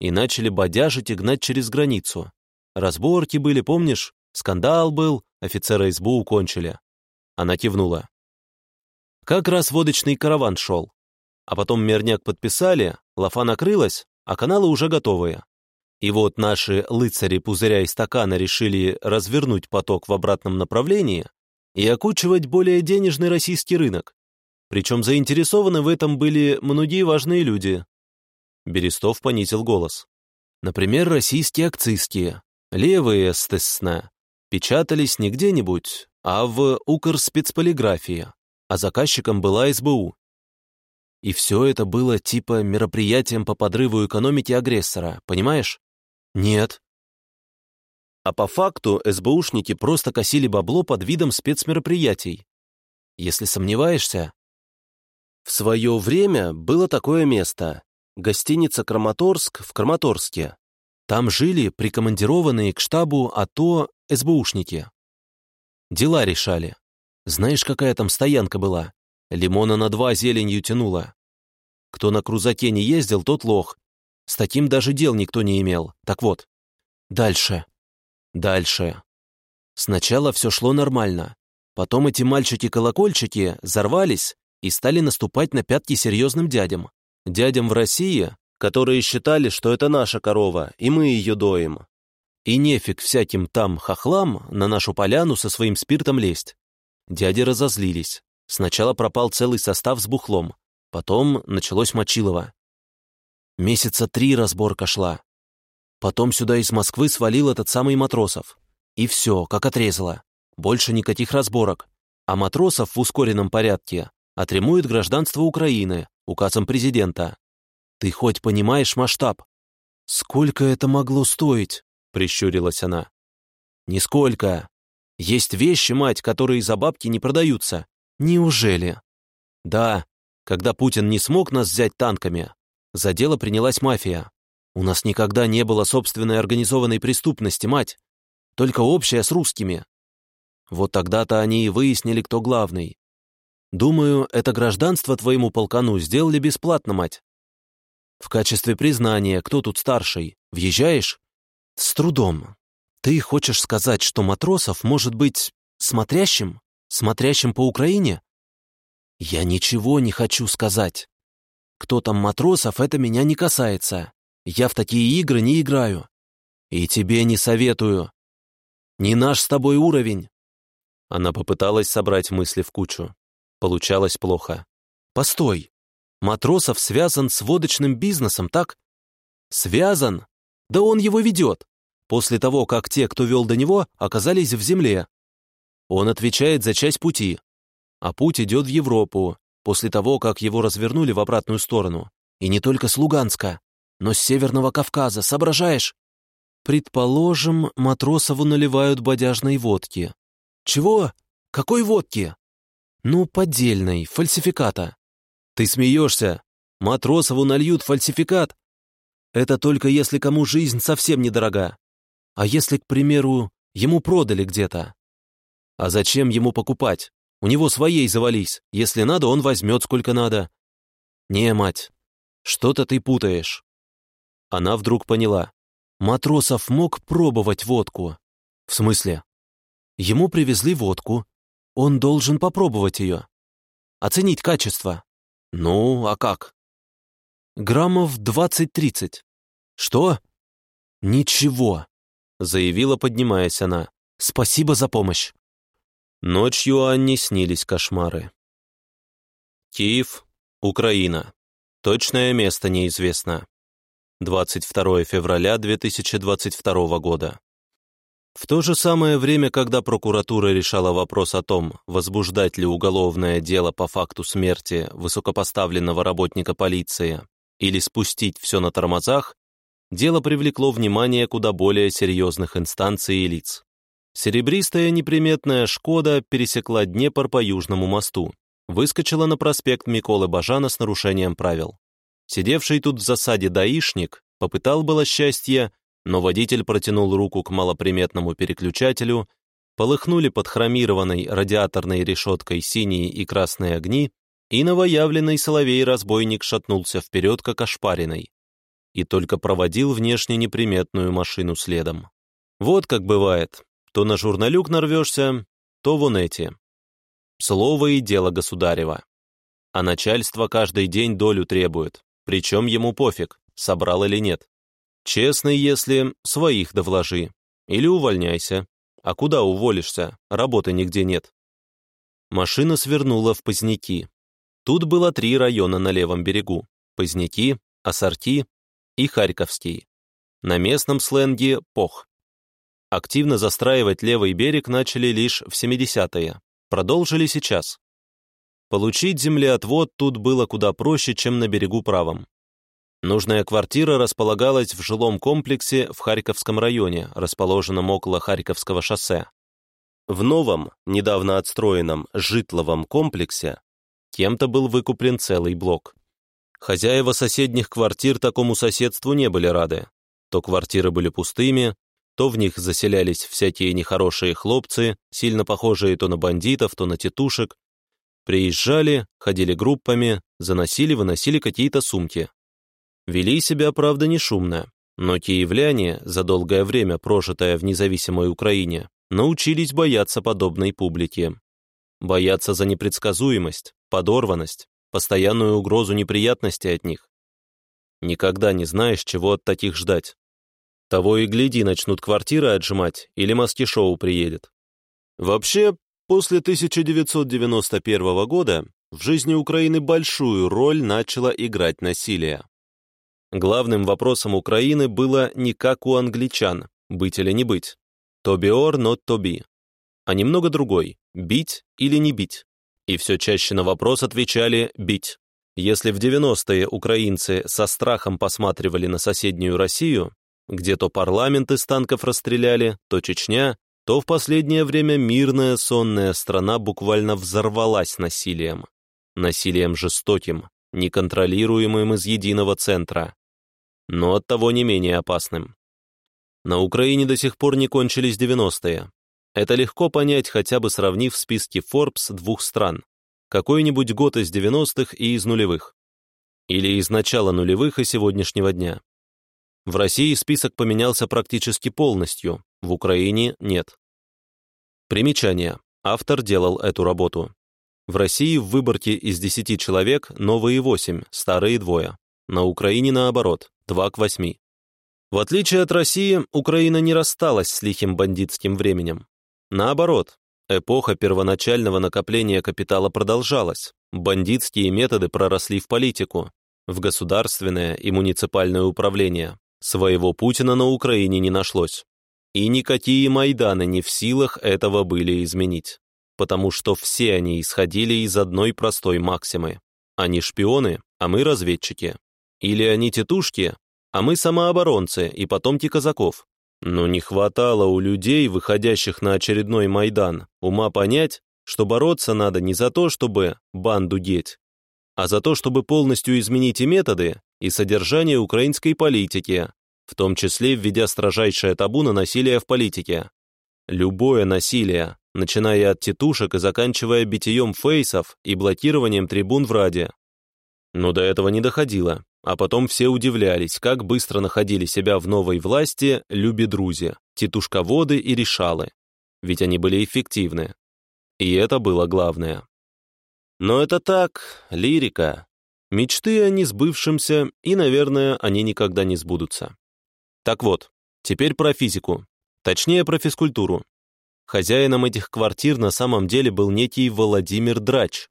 И начали бодяжить и гнать через границу. Разборки были, помнишь? Скандал был, офицера СБУ укончили. Она кивнула. Как раз водочный караван шел. А потом мерняк подписали, лафа накрылась, а каналы уже готовые. И вот наши лыцари пузыря и стакана решили развернуть поток в обратном направлении и окучивать более денежный российский рынок. Причем заинтересованы в этом были многие важные люди. Берестов понизил голос. Например, российские акцистские, левые, естественно, печатались не где-нибудь, а в Укрспецполиграфии, а заказчиком была СБУ. И все это было типа мероприятием по подрыву экономики агрессора, понимаешь? Нет. А по факту СБУшники просто косили бабло под видом спецмероприятий. Если сомневаешься... В свое время было такое место. Гостиница «Краматорск» в Краматорске. Там жили прикомандированные к штабу АТО СБУшники. Дела решали. Знаешь, какая там стоянка была? Лимона на два зеленью тянула. Кто на крузаке не ездил, тот лох, с таким даже дел никто не имел. Так вот, дальше. Дальше. Сначала все шло нормально. Потом эти мальчики-колокольчики взорвались и стали наступать на пятки серьезным дядям. Дядям в России, которые считали, что это наша корова, и мы ее доим. И нефиг всяким там хохлам на нашу поляну со своим спиртом лезть. Дяди разозлились. Сначала пропал целый состав с бухлом, потом началось мочилово. Месяца три разборка шла. Потом сюда из Москвы свалил этот самый Матросов. И все, как отрезало. Больше никаких разборок. А Матросов в ускоренном порядке отремует гражданство Украины указом президента. Ты хоть понимаешь масштаб? Сколько это могло стоить? Прищурилась она. Нисколько. Есть вещи, мать, которые за бабки не продаются. Неужели? Да, когда Путин не смог нас взять танками, за дело принялась мафия. У нас никогда не было собственной организованной преступности, мать. Только общая с русскими. Вот тогда-то они и выяснили, кто главный. Думаю, это гражданство твоему полкану сделали бесплатно, мать. В качестве признания, кто тут старший, въезжаешь? С трудом. Ты хочешь сказать, что Матросов может быть смотрящим? Смотрящим по Украине? Я ничего не хочу сказать. Кто там Матросов, это меня не касается. Я в такие игры не играю. И тебе не советую. Не наш с тобой уровень. Она попыталась собрать мысли в кучу. Получалось плохо. Постой. Матросов связан с водочным бизнесом, так? Связан? Да он его ведет. После того, как те, кто вел до него, оказались в земле. Он отвечает за часть пути. А путь идет в Европу, после того, как его развернули в обратную сторону. И не только с Луганска но с Северного Кавказа, соображаешь? Предположим, Матросову наливают бодяжной водки. Чего? Какой водки? Ну, поддельной, фальсификата. Ты смеешься? Матросову нальют фальсификат? Это только если кому жизнь совсем недорога. А если, к примеру, ему продали где-то? А зачем ему покупать? У него своей завались. Если надо, он возьмет сколько надо. Не, мать, что-то ты путаешь. Она вдруг поняла. Матросов мог пробовать водку. В смысле? Ему привезли водку. Он должен попробовать ее. Оценить качество. Ну, а как? Граммов 20-30. Что? Ничего, заявила, поднимаясь она. Спасибо за помощь. Ночью Анне снились кошмары. Киев, Украина. Точное место неизвестно. 22 февраля 2022 года. В то же самое время, когда прокуратура решала вопрос о том, возбуждать ли уголовное дело по факту смерти высокопоставленного работника полиции или спустить все на тормозах, дело привлекло внимание куда более серьезных инстанций и лиц. Серебристая неприметная «Шкода» пересекла Днепр по Южному мосту, выскочила на проспект Миколы Бажана с нарушением правил. Сидевший тут в засаде даишник попытал было счастье, но водитель протянул руку к малоприметному переключателю, полыхнули под хромированной радиаторной решеткой синие и красные огни, и новоявленный соловей-разбойник шатнулся вперед, как ошпаренный, и только проводил внешне неприметную машину следом. Вот как бывает, то на журналюк нарвешься, то вон эти. Слово и дело государева. А начальство каждый день долю требует, причем ему пофиг, собрал или нет. Честный, если своих да вложи. Или увольняйся. А куда уволишься? Работы нигде нет. Машина свернула в Поздняки. Тут было три района на левом берегу. Поздняки, Ассорти и Харьковский. На местном сленге «пох». Активно застраивать левый берег начали лишь в 70-е. Продолжили сейчас. Получить землеотвод тут было куда проще, чем на берегу правом. Нужная квартира располагалась в жилом комплексе в Харьковском районе, расположенном около Харьковского шоссе. В новом, недавно отстроенном житловом комплексе кем-то был выкуплен целый блок. Хозяева соседних квартир такому соседству не были рады. То квартиры были пустыми, то в них заселялись всякие нехорошие хлопцы, сильно похожие то на бандитов, то на тетушек, Приезжали, ходили группами, заносили-выносили какие-то сумки. Вели себя, правда, не шумно, но киевляне, за долгое время прожитое в независимой Украине, научились бояться подобной публики. Бояться за непредсказуемость, подорванность, постоянную угрозу неприятностей от них. Никогда не знаешь, чего от таких ждать. Того и гляди, начнут квартиры отжимать, или маски-шоу приедет. Вообще, после 1991 года в жизни Украины большую роль начало играть насилие. Главным вопросом Украины было не как у англичан, быть или не быть, to be or not to be, а немного другой, бить или не бить. И все чаще на вопрос отвечали «бить». Если в 90-е украинцы со страхом посматривали на соседнюю Россию, где то парламент из танков расстреляли, то Чечня, то в последнее время мирная сонная страна буквально взорвалась насилием. Насилием жестоким, неконтролируемым из единого центра. Но оттого не менее опасным. На Украине до сих пор не кончились 90-е. Это легко понять, хотя бы сравнив списки Forbes двух стран. Какой-нибудь год из 90-х и из нулевых. Или из начала нулевых и сегодняшнего дня. В России список поменялся практически полностью, в Украине нет. Примечание. Автор делал эту работу. В России в выборке из 10 человек новые 8, старые двое. На Украине наоборот, 2 к 8. В отличие от России, Украина не рассталась с лихим бандитским временем. Наоборот, эпоха первоначального накопления капитала продолжалась, бандитские методы проросли в политику, в государственное и муниципальное управление. Своего Путина на Украине не нашлось. И никакие Майданы не в силах этого были изменить, потому что все они исходили из одной простой максимы. Они шпионы, а мы разведчики. Или они тетушки, а мы самооборонцы и потомки казаков. Но не хватало у людей, выходящих на очередной Майдан, ума понять, что бороться надо не за то, чтобы банду деть, а за то, чтобы полностью изменить и методы, и содержание украинской политики, в том числе введя строжайшее табу на насилие в политике. Любое насилие, начиная от тетушек и заканчивая битием фейсов и блокированием трибун в Раде. Но до этого не доходило, а потом все удивлялись, как быстро находили себя в новой власти люби-друзи, тетушководы и решалы, ведь они были эффективны. И это было главное. Но это так, лирика, Мечты они сбывшимся, и, наверное, они никогда не сбудутся. Так вот, теперь про физику, точнее про физкультуру. Хозяином этих квартир на самом деле был некий Владимир Драч.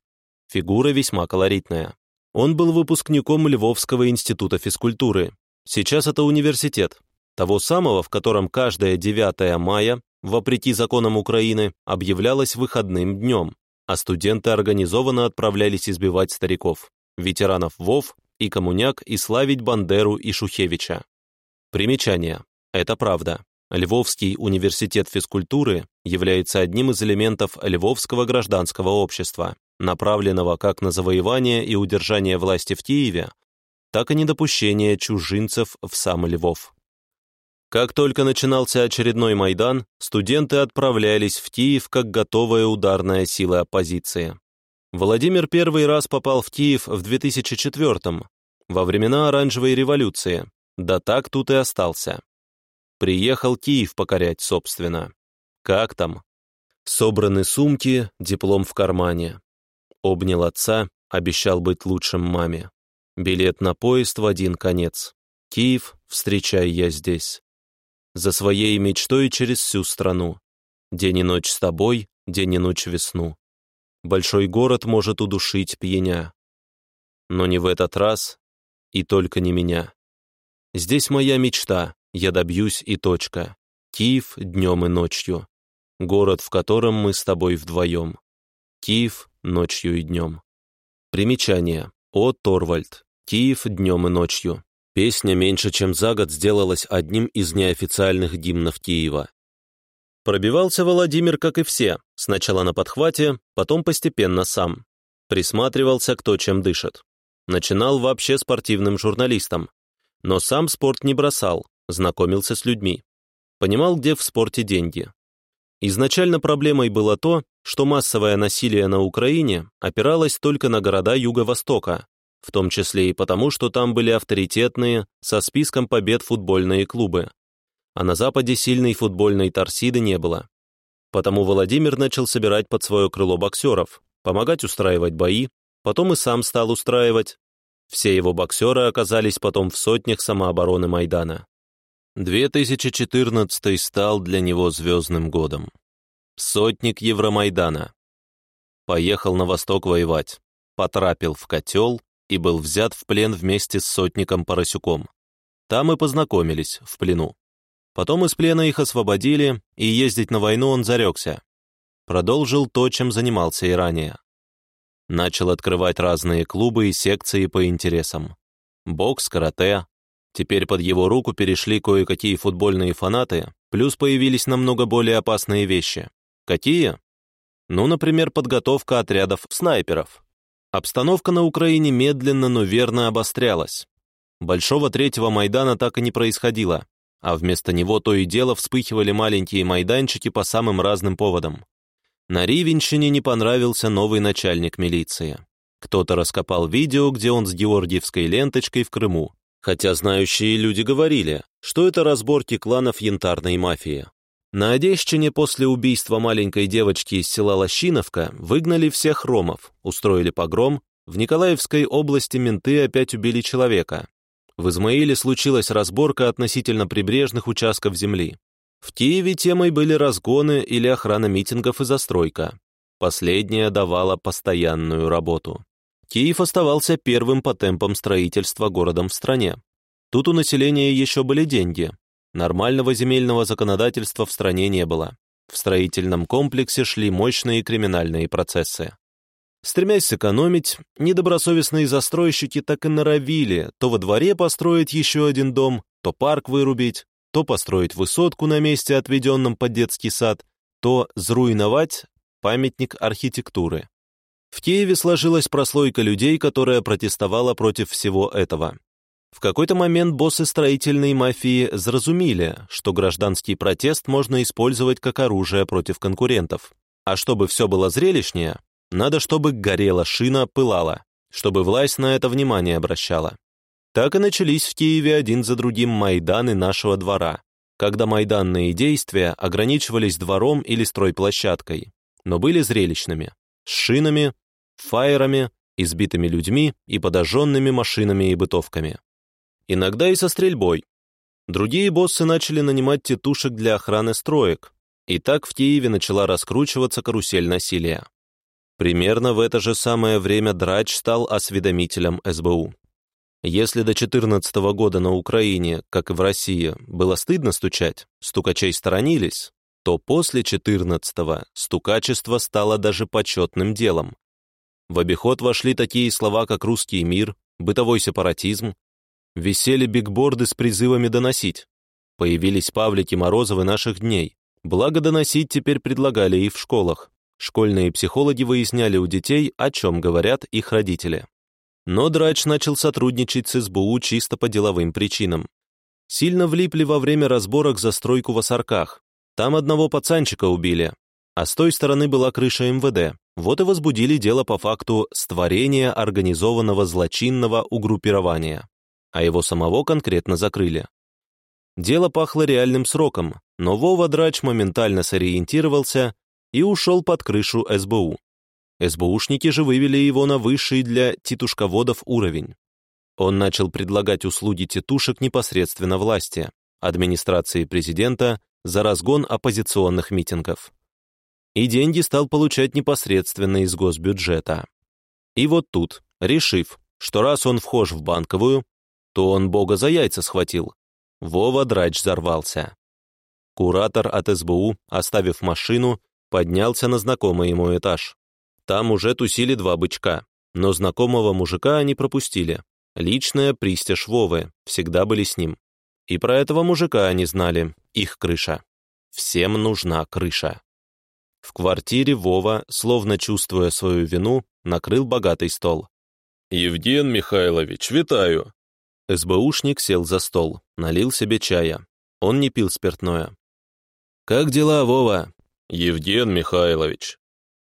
Фигура весьма колоритная. Он был выпускником Львовского института физкультуры. Сейчас это университет, того самого, в котором каждое 9 мая, вопреки законам Украины, объявлялось выходным днем, а студенты организованно отправлялись избивать стариков ветеранов ВОВ и Коммуняк и славить Бандеру и Шухевича. Примечание. Это правда. Львовский университет физкультуры является одним из элементов Львовского гражданского общества, направленного как на завоевание и удержание власти в Киеве, так и недопущение чужинцев в сам Львов. Как только начинался очередной Майдан, студенты отправлялись в Киев как готовая ударная сила оппозиции. Владимир первый раз попал в Киев в 2004-м, во времена Оранжевой революции, да так тут и остался. Приехал Киев покорять, собственно. Как там? Собраны сумки, диплом в кармане. Обнял отца, обещал быть лучшим маме. Билет на поезд в один конец. Киев, встречай я здесь. За своей мечтой через всю страну. День и ночь с тобой, день и ночь весну. Большой город может удушить пьяня. Но не в этот раз, и только не меня. Здесь моя мечта, я добьюсь и точка. Киев днем и ночью. Город, в котором мы с тобой вдвоем. Киев ночью и днем. Примечание. О. Торвальд. Киев днем и ночью. Песня меньше чем за год сделалась одним из неофициальных гимнов Киева. Пробивался Владимир, как и все, сначала на подхвате, потом постепенно сам. Присматривался, кто чем дышит. Начинал вообще спортивным журналистом. Но сам спорт не бросал, знакомился с людьми. Понимал, где в спорте деньги. Изначально проблемой было то, что массовое насилие на Украине опиралось только на города Юго-Востока, в том числе и потому, что там были авторитетные, со списком побед футбольные клубы а на Западе сильной футбольной торсиды не было. Потому Владимир начал собирать под свое крыло боксеров, помогать устраивать бои, потом и сам стал устраивать. Все его боксеры оказались потом в сотнях самообороны Майдана. 2014 стал для него звездным годом. Сотник Евромайдана. Поехал на восток воевать, потрапил в котел и был взят в плен вместе с сотником Поросюком. Там и познакомились, в плену. Потом из плена их освободили, и ездить на войну он зарекся. Продолжил то, чем занимался и ранее. Начал открывать разные клубы и секции по интересам. Бокс, карате, Теперь под его руку перешли кое-какие футбольные фанаты, плюс появились намного более опасные вещи. Какие? Ну, например, подготовка отрядов снайперов. Обстановка на Украине медленно, но верно обострялась. Большого третьего Майдана так и не происходило, а вместо него то и дело вспыхивали маленькие майданчики по самым разным поводам. На Ривенщине не понравился новый начальник милиции. Кто-то раскопал видео, где он с георгиевской ленточкой в Крыму, хотя знающие люди говорили, что это разборки кланов янтарной мафии. На Одещине после убийства маленькой девочки из села Лощиновка выгнали всех ромов, устроили погром, в Николаевской области менты опять убили человека. В Измаиле случилась разборка относительно прибрежных участков земли. В Киеве темой были разгоны или охрана митингов и застройка. Последняя давала постоянную работу. Киев оставался первым по темпам строительства городом в стране. Тут у населения еще были деньги. Нормального земельного законодательства в стране не было. В строительном комплексе шли мощные криминальные процессы. Стремясь сэкономить, недобросовестные застройщики так и норовили то во дворе построить еще один дом, то парк вырубить, то построить высотку на месте, отведенном под детский сад, то зруйновать памятник архитектуры. В Киеве сложилась прослойка людей, которая протестовала против всего этого. В какой-то момент боссы строительной мафии заразумели, что гражданский протест можно использовать как оружие против конкурентов. А чтобы все было зрелищнее, надо, чтобы горела шина, пылала, чтобы власть на это внимание обращала. Так и начались в Киеве один за другим майданы нашего двора, когда майданные действия ограничивались двором или стройплощадкой, но были зрелищными, с шинами, фаерами, избитыми людьми и подожженными машинами и бытовками. Иногда и со стрельбой. Другие боссы начали нанимать тетушек для охраны строек, и так в Киеве начала раскручиваться карусель насилия. Примерно в это же самое время Драч стал осведомителем СБУ. Если до 14 -го года на Украине, как и в России, было стыдно стучать, стукачей сторонились, то после 14-го стукачество стало даже почетным делом, в обиход вошли такие слова, как «русский мир», «бытовой сепаратизм». Висели бигборды с призывами доносить. Появились Павлики Морозовы наших дней. Благо доносить теперь предлагали и в школах. Школьные психологи выясняли у детей, о чем говорят их родители. Но Драч начал сотрудничать с СБУ чисто по деловым причинам. Сильно влипли во время разборок за стройку в Осарках. Там одного пацанчика убили, а с той стороны была крыша МВД. Вот и возбудили дело по факту створения организованного злочинного угруппирования, а его самого конкретно закрыли. Дело пахло реальным сроком, но Вова Драч моментально сориентировался и ушел под крышу СБУ. СБУшники же вывели его на высший для титушководов уровень. Он начал предлагать услуги тетушек непосредственно власти, администрации президента за разгон оппозиционных митингов и деньги стал получать непосредственно из госбюджета. И вот тут, решив, что раз он вхож в банковую, то он бога за яйца схватил, Вова драч взорвался. Куратор от СБУ, оставив машину, поднялся на знакомый ему этаж. Там уже тусили два бычка, но знакомого мужика они пропустили. Личная пристежь Вовы, всегда были с ним. И про этого мужика они знали, их крыша. Всем нужна крыша. В квартире Вова, словно чувствуя свою вину, накрыл богатый стол. «Евген Михайлович, витаю!» СБУшник сел за стол, налил себе чая. Он не пил спиртное. «Как дела, Вова?» «Евген Михайлович».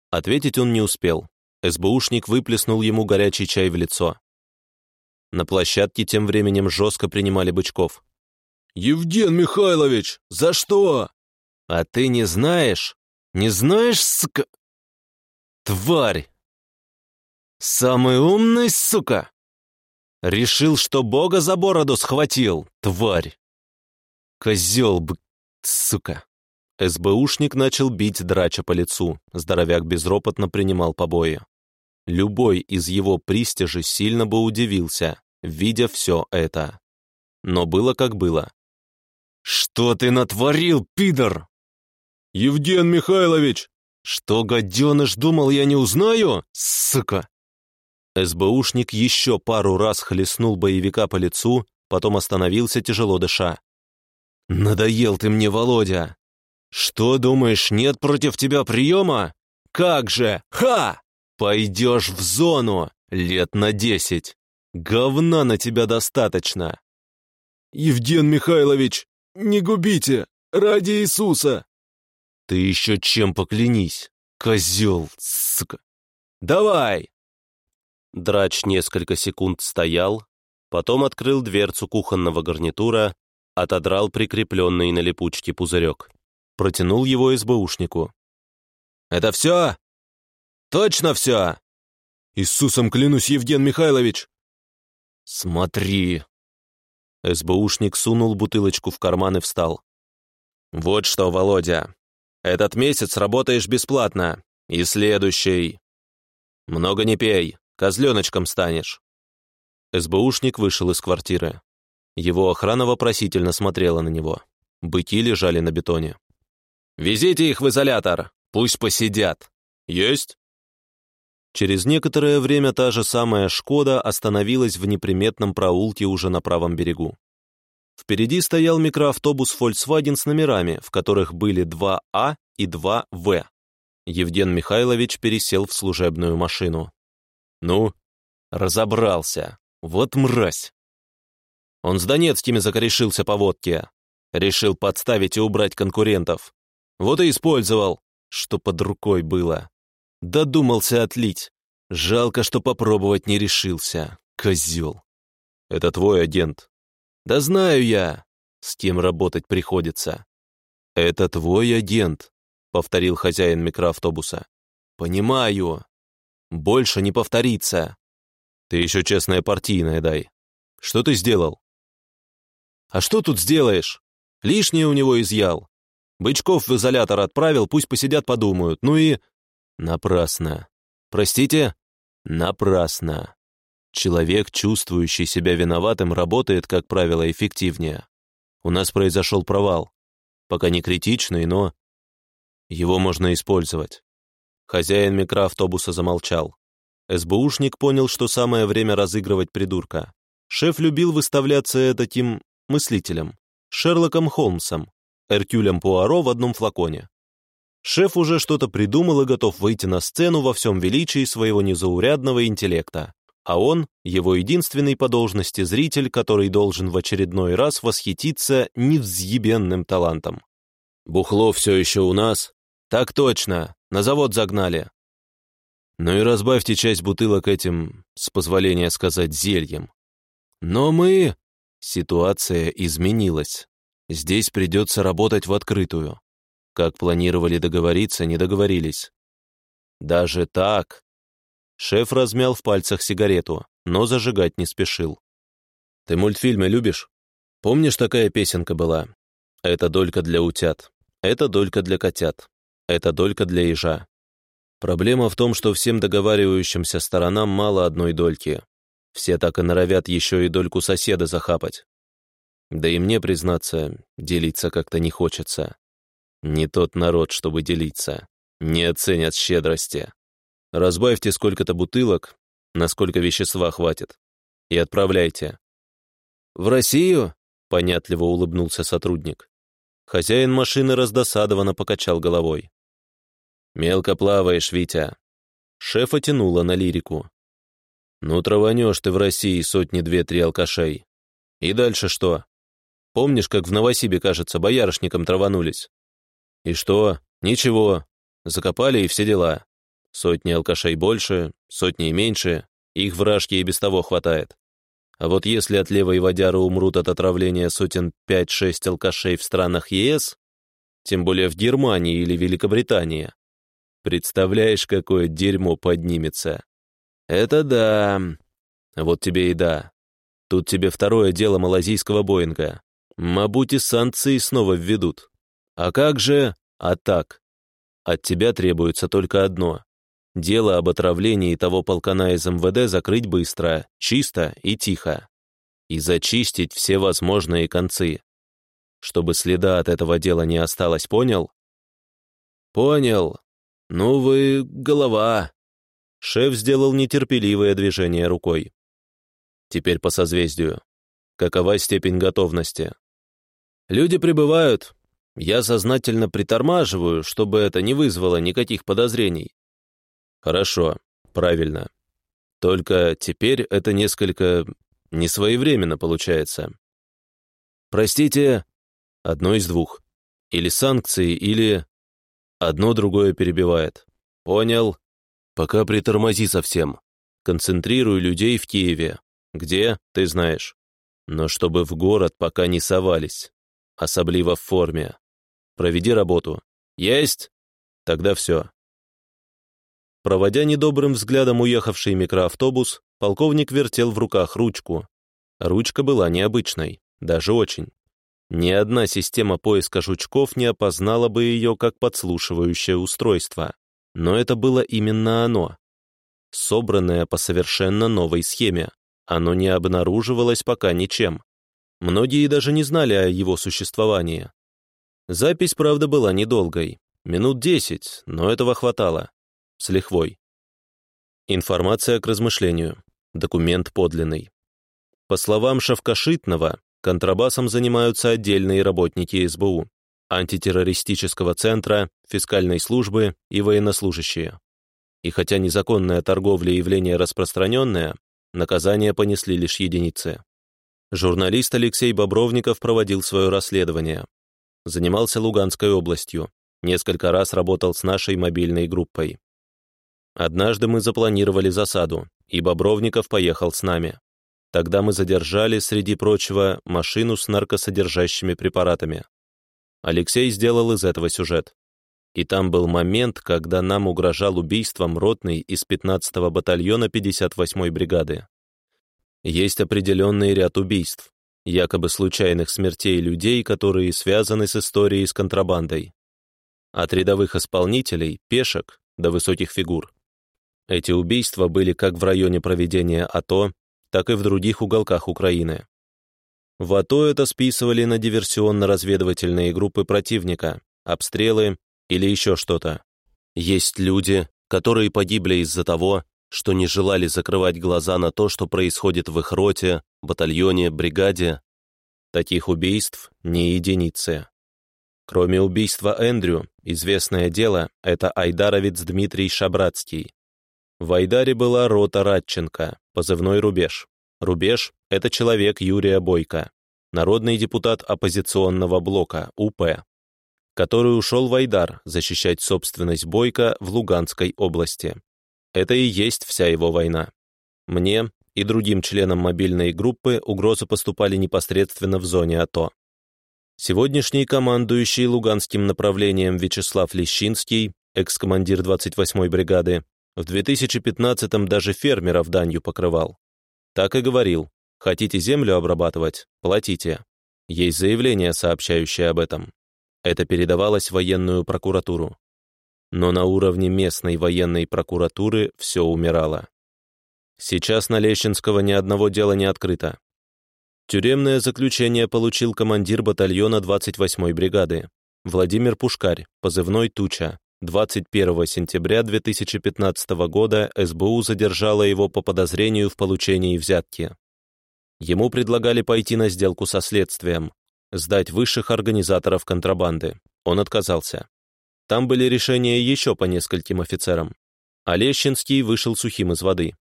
Ответить он не успел. СБУшник выплеснул ему горячий чай в лицо. На площадке тем временем жестко принимали бычков. «Евген Михайлович, за что?» «А ты не знаешь?» Не знаешь, сука? Тварь! Самый умный, сука! Решил, что Бога за бороду схватил, тварь! Козел, б... сука. СБУшник начал бить драча по лицу, здоровяк безропотно принимал побои. Любой из его пристижей сильно бы удивился, видя все это. Но было как было. «Что ты натворил, пидор?» «Евген Михайлович!» «Что, гаденыш, думал, я не узнаю? Сука!» СБУшник еще пару раз хлестнул боевика по лицу, потом остановился, тяжело дыша. «Надоел ты мне, Володя! Что, думаешь, нет против тебя приема? Как же! Ха! Пойдешь в зону лет на десять! Говна на тебя достаточно!» «Евген Михайлович, не губите! Ради Иисуса!» «Ты еще чем поклянись, козел, сука! Давай!» Драч несколько секунд стоял, потом открыл дверцу кухонного гарнитура, отодрал прикрепленный на липучке пузырек, протянул его СБУшнику. «Это все? Точно все?» «Иисусом клянусь, Евген Михайлович!» «Смотри!» СБУшник сунул бутылочку в карман и встал. «Вот что, Володя, этот месяц работаешь бесплатно, и следующий. Много не пей, козленочком станешь». СБУшник вышел из квартиры. Его охрана вопросительно смотрела на него. Быки лежали на бетоне. «Везите их в изолятор, пусть посидят». «Есть?» Через некоторое время та же самая «Шкода» остановилась в неприметном проулке уже на правом берегу. Впереди стоял микроавтобус Volkswagen с номерами, в которых были 2А и 2В. Евген Михайлович пересел в служебную машину. Ну, разобрался. Вот мразь. Он с Донецкими закорешился по водке. Решил подставить и убрать конкурентов. Вот и использовал, что под рукой было. Додумался отлить. Жалко, что попробовать не решился. Козел. Это твой агент. Да знаю я, с кем работать приходится. Это твой агент, повторил хозяин микроавтобуса. Понимаю. Больше не повторится. Ты еще честная партийная дай. Что ты сделал? А что тут сделаешь? Лишнее у него изъял. Бычков в изолятор отправил, пусть посидят, подумают. Ну и... Напрасно. Простите? Напрасно. Человек, чувствующий себя виноватым, работает, как правило, эффективнее. У нас произошел провал. Пока не критичный, но... Его можно использовать. Хозяин микроавтобуса замолчал. СБУшник понял, что самое время разыгрывать придурка. Шеф любил выставляться таким мыслителем, Шерлоком Холмсом, Эркюлем Пуаро в одном флаконе. Шеф уже что-то придумал и готов выйти на сцену во всем величии своего незаурядного интеллекта а он — его единственный по должности зритель, который должен в очередной раз восхититься невзъебенным талантом. «Бухло все еще у нас?» «Так точно, на завод загнали». «Ну и разбавьте часть бутылок этим, с позволения сказать, зельем». «Но мы...» Ситуация изменилась. Здесь придется работать в открытую. Как планировали договориться, не договорились. Даже так Шеф размял в пальцах сигарету, но зажигать не спешил. «Ты мультфильмы любишь? Помнишь, такая песенка была? Это долька для утят, это долька для котят, это долька для ежа. Проблема в том, что всем договаривающимся сторонам мало одной дольки. Все так и норовят еще и дольку соседа захапать. Да и мне, признаться, делиться как-то не хочется. Не тот народ, чтобы делиться. Не оценят щедрости. Разбавьте сколько-то бутылок, насколько вещества хватит, и отправляйте». «В Россию?» — понятливо улыбнулся сотрудник. Хозяин машины раздосадованно покачал головой. «Мелко плаваешь, Витя». Шефа тянула на лирику. «Ну, траванешь ты в России сотни две-три алкашей. И дальше что? Помнишь, как в Новосибе, кажется, боярышником траванулись? И что? Ничего. Закопали и все дела. Сотни алкашей больше, сотни и меньше, их вражки и без того хватает. А вот если от левой водяры умрут от отравления сотен 5-6 алкашей в странах ЕС, тем более в Германии или Великобритании, представляешь, какое дерьмо поднимется. Это да. Вот тебе и да. Тут тебе второе дело малазийского Боинга. Мабуть, и санкции снова введут. А как же... А так. От тебя требуется только одно. Дело об отравлении того полкана из МВД закрыть быстро, чисто и тихо. И зачистить все возможные концы. Чтобы следа от этого дела не осталось, понял? Понял. Ну вы голова. Шеф сделал нетерпеливое движение рукой. Теперь по созвездию. Какова степень готовности? Люди прибывают. Я сознательно притормаживаю, чтобы это не вызвало никаких подозрений. Хорошо, правильно. Только теперь это несколько несвоевременно получается. Простите, одно из двух. Или санкции, или... Одно другое перебивает. Понял. Пока притормози совсем. Концентрируй людей в Киеве. Где, ты знаешь. Но чтобы в город пока не совались. Особливо в форме. Проведи работу. Есть? Тогда все. Проводя недобрым взглядом уехавший микроавтобус, полковник вертел в руках ручку. Ручка была необычной, даже очень. Ни одна система поиска жучков не опознала бы ее как подслушивающее устройство. Но это было именно оно. Собранное по совершенно новой схеме. Оно не обнаруживалось пока ничем. Многие даже не знали о его существовании. Запись, правда, была недолгой. Минут десять, но этого хватало с лихвой. Информация к размышлению. Документ подлинный. По словам Шавкашитного, контрабасом занимаются отдельные работники СБУ, антитеррористического центра, фискальной службы и военнослужащие. И хотя незаконная торговля явление распространенное, наказание понесли лишь единицы. Журналист Алексей Бобровников проводил свое расследование. Занимался Луганской областью, несколько раз работал с нашей мобильной группой. Однажды мы запланировали засаду, и Бобровников поехал с нами. Тогда мы задержали, среди прочего, машину с наркосодержащими препаратами. Алексей сделал из этого сюжет. И там был момент, когда нам угрожал убийством ротный из 15-го батальона 58-й бригады. Есть определенный ряд убийств, якобы случайных смертей людей, которые связаны с историей с контрабандой. От рядовых исполнителей, пешек, до высоких фигур. Эти убийства были как в районе проведения АТО, так и в других уголках Украины. В АТО это списывали на диверсионно-разведывательные группы противника, обстрелы или еще что-то. Есть люди, которые погибли из-за того, что не желали закрывать глаза на то, что происходит в их роте, батальоне, бригаде. Таких убийств не единицы. Кроме убийства Эндрю, известное дело — это айдаровец Дмитрий Шабратский, в Айдаре была рота Радченко, позывной «Рубеж». «Рубеж» — это человек Юрия Бойко, народный депутат оппозиционного блока, УП, который ушел в Айдар защищать собственность Бойко в Луганской области. Это и есть вся его война. Мне и другим членам мобильной группы угрозы поступали непосредственно в зоне АТО. Сегодняшний командующий Луганским направлением Вячеслав Лещинский, экс-командир 28-й бригады, в 2015-м даже фермеров данью покрывал. Так и говорил, хотите землю обрабатывать, платите. Есть заявление, сообщающее об этом. Это передавалось в военную прокуратуру. Но на уровне местной военной прокуратуры все умирало. Сейчас на Лещинского ни одного дела не открыто. Тюремное заключение получил командир батальона 28-й бригады Владимир Пушкарь, позывной «Туча», 21 сентября 2015 года СБУ задержала его по подозрению в получении взятки. Ему предлагали пойти на сделку со следствием, сдать высших организаторов контрабанды. Он отказался. Там были решения еще по нескольким офицерам. А Лещинский вышел сухим из воды,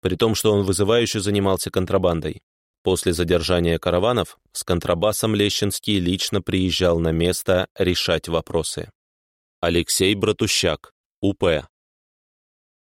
при том, что он вызывающе занимался контрабандой. После задержания караванов с контрабасом Лещинский лично приезжал на место решать вопросы. Алексей Братущак, УП.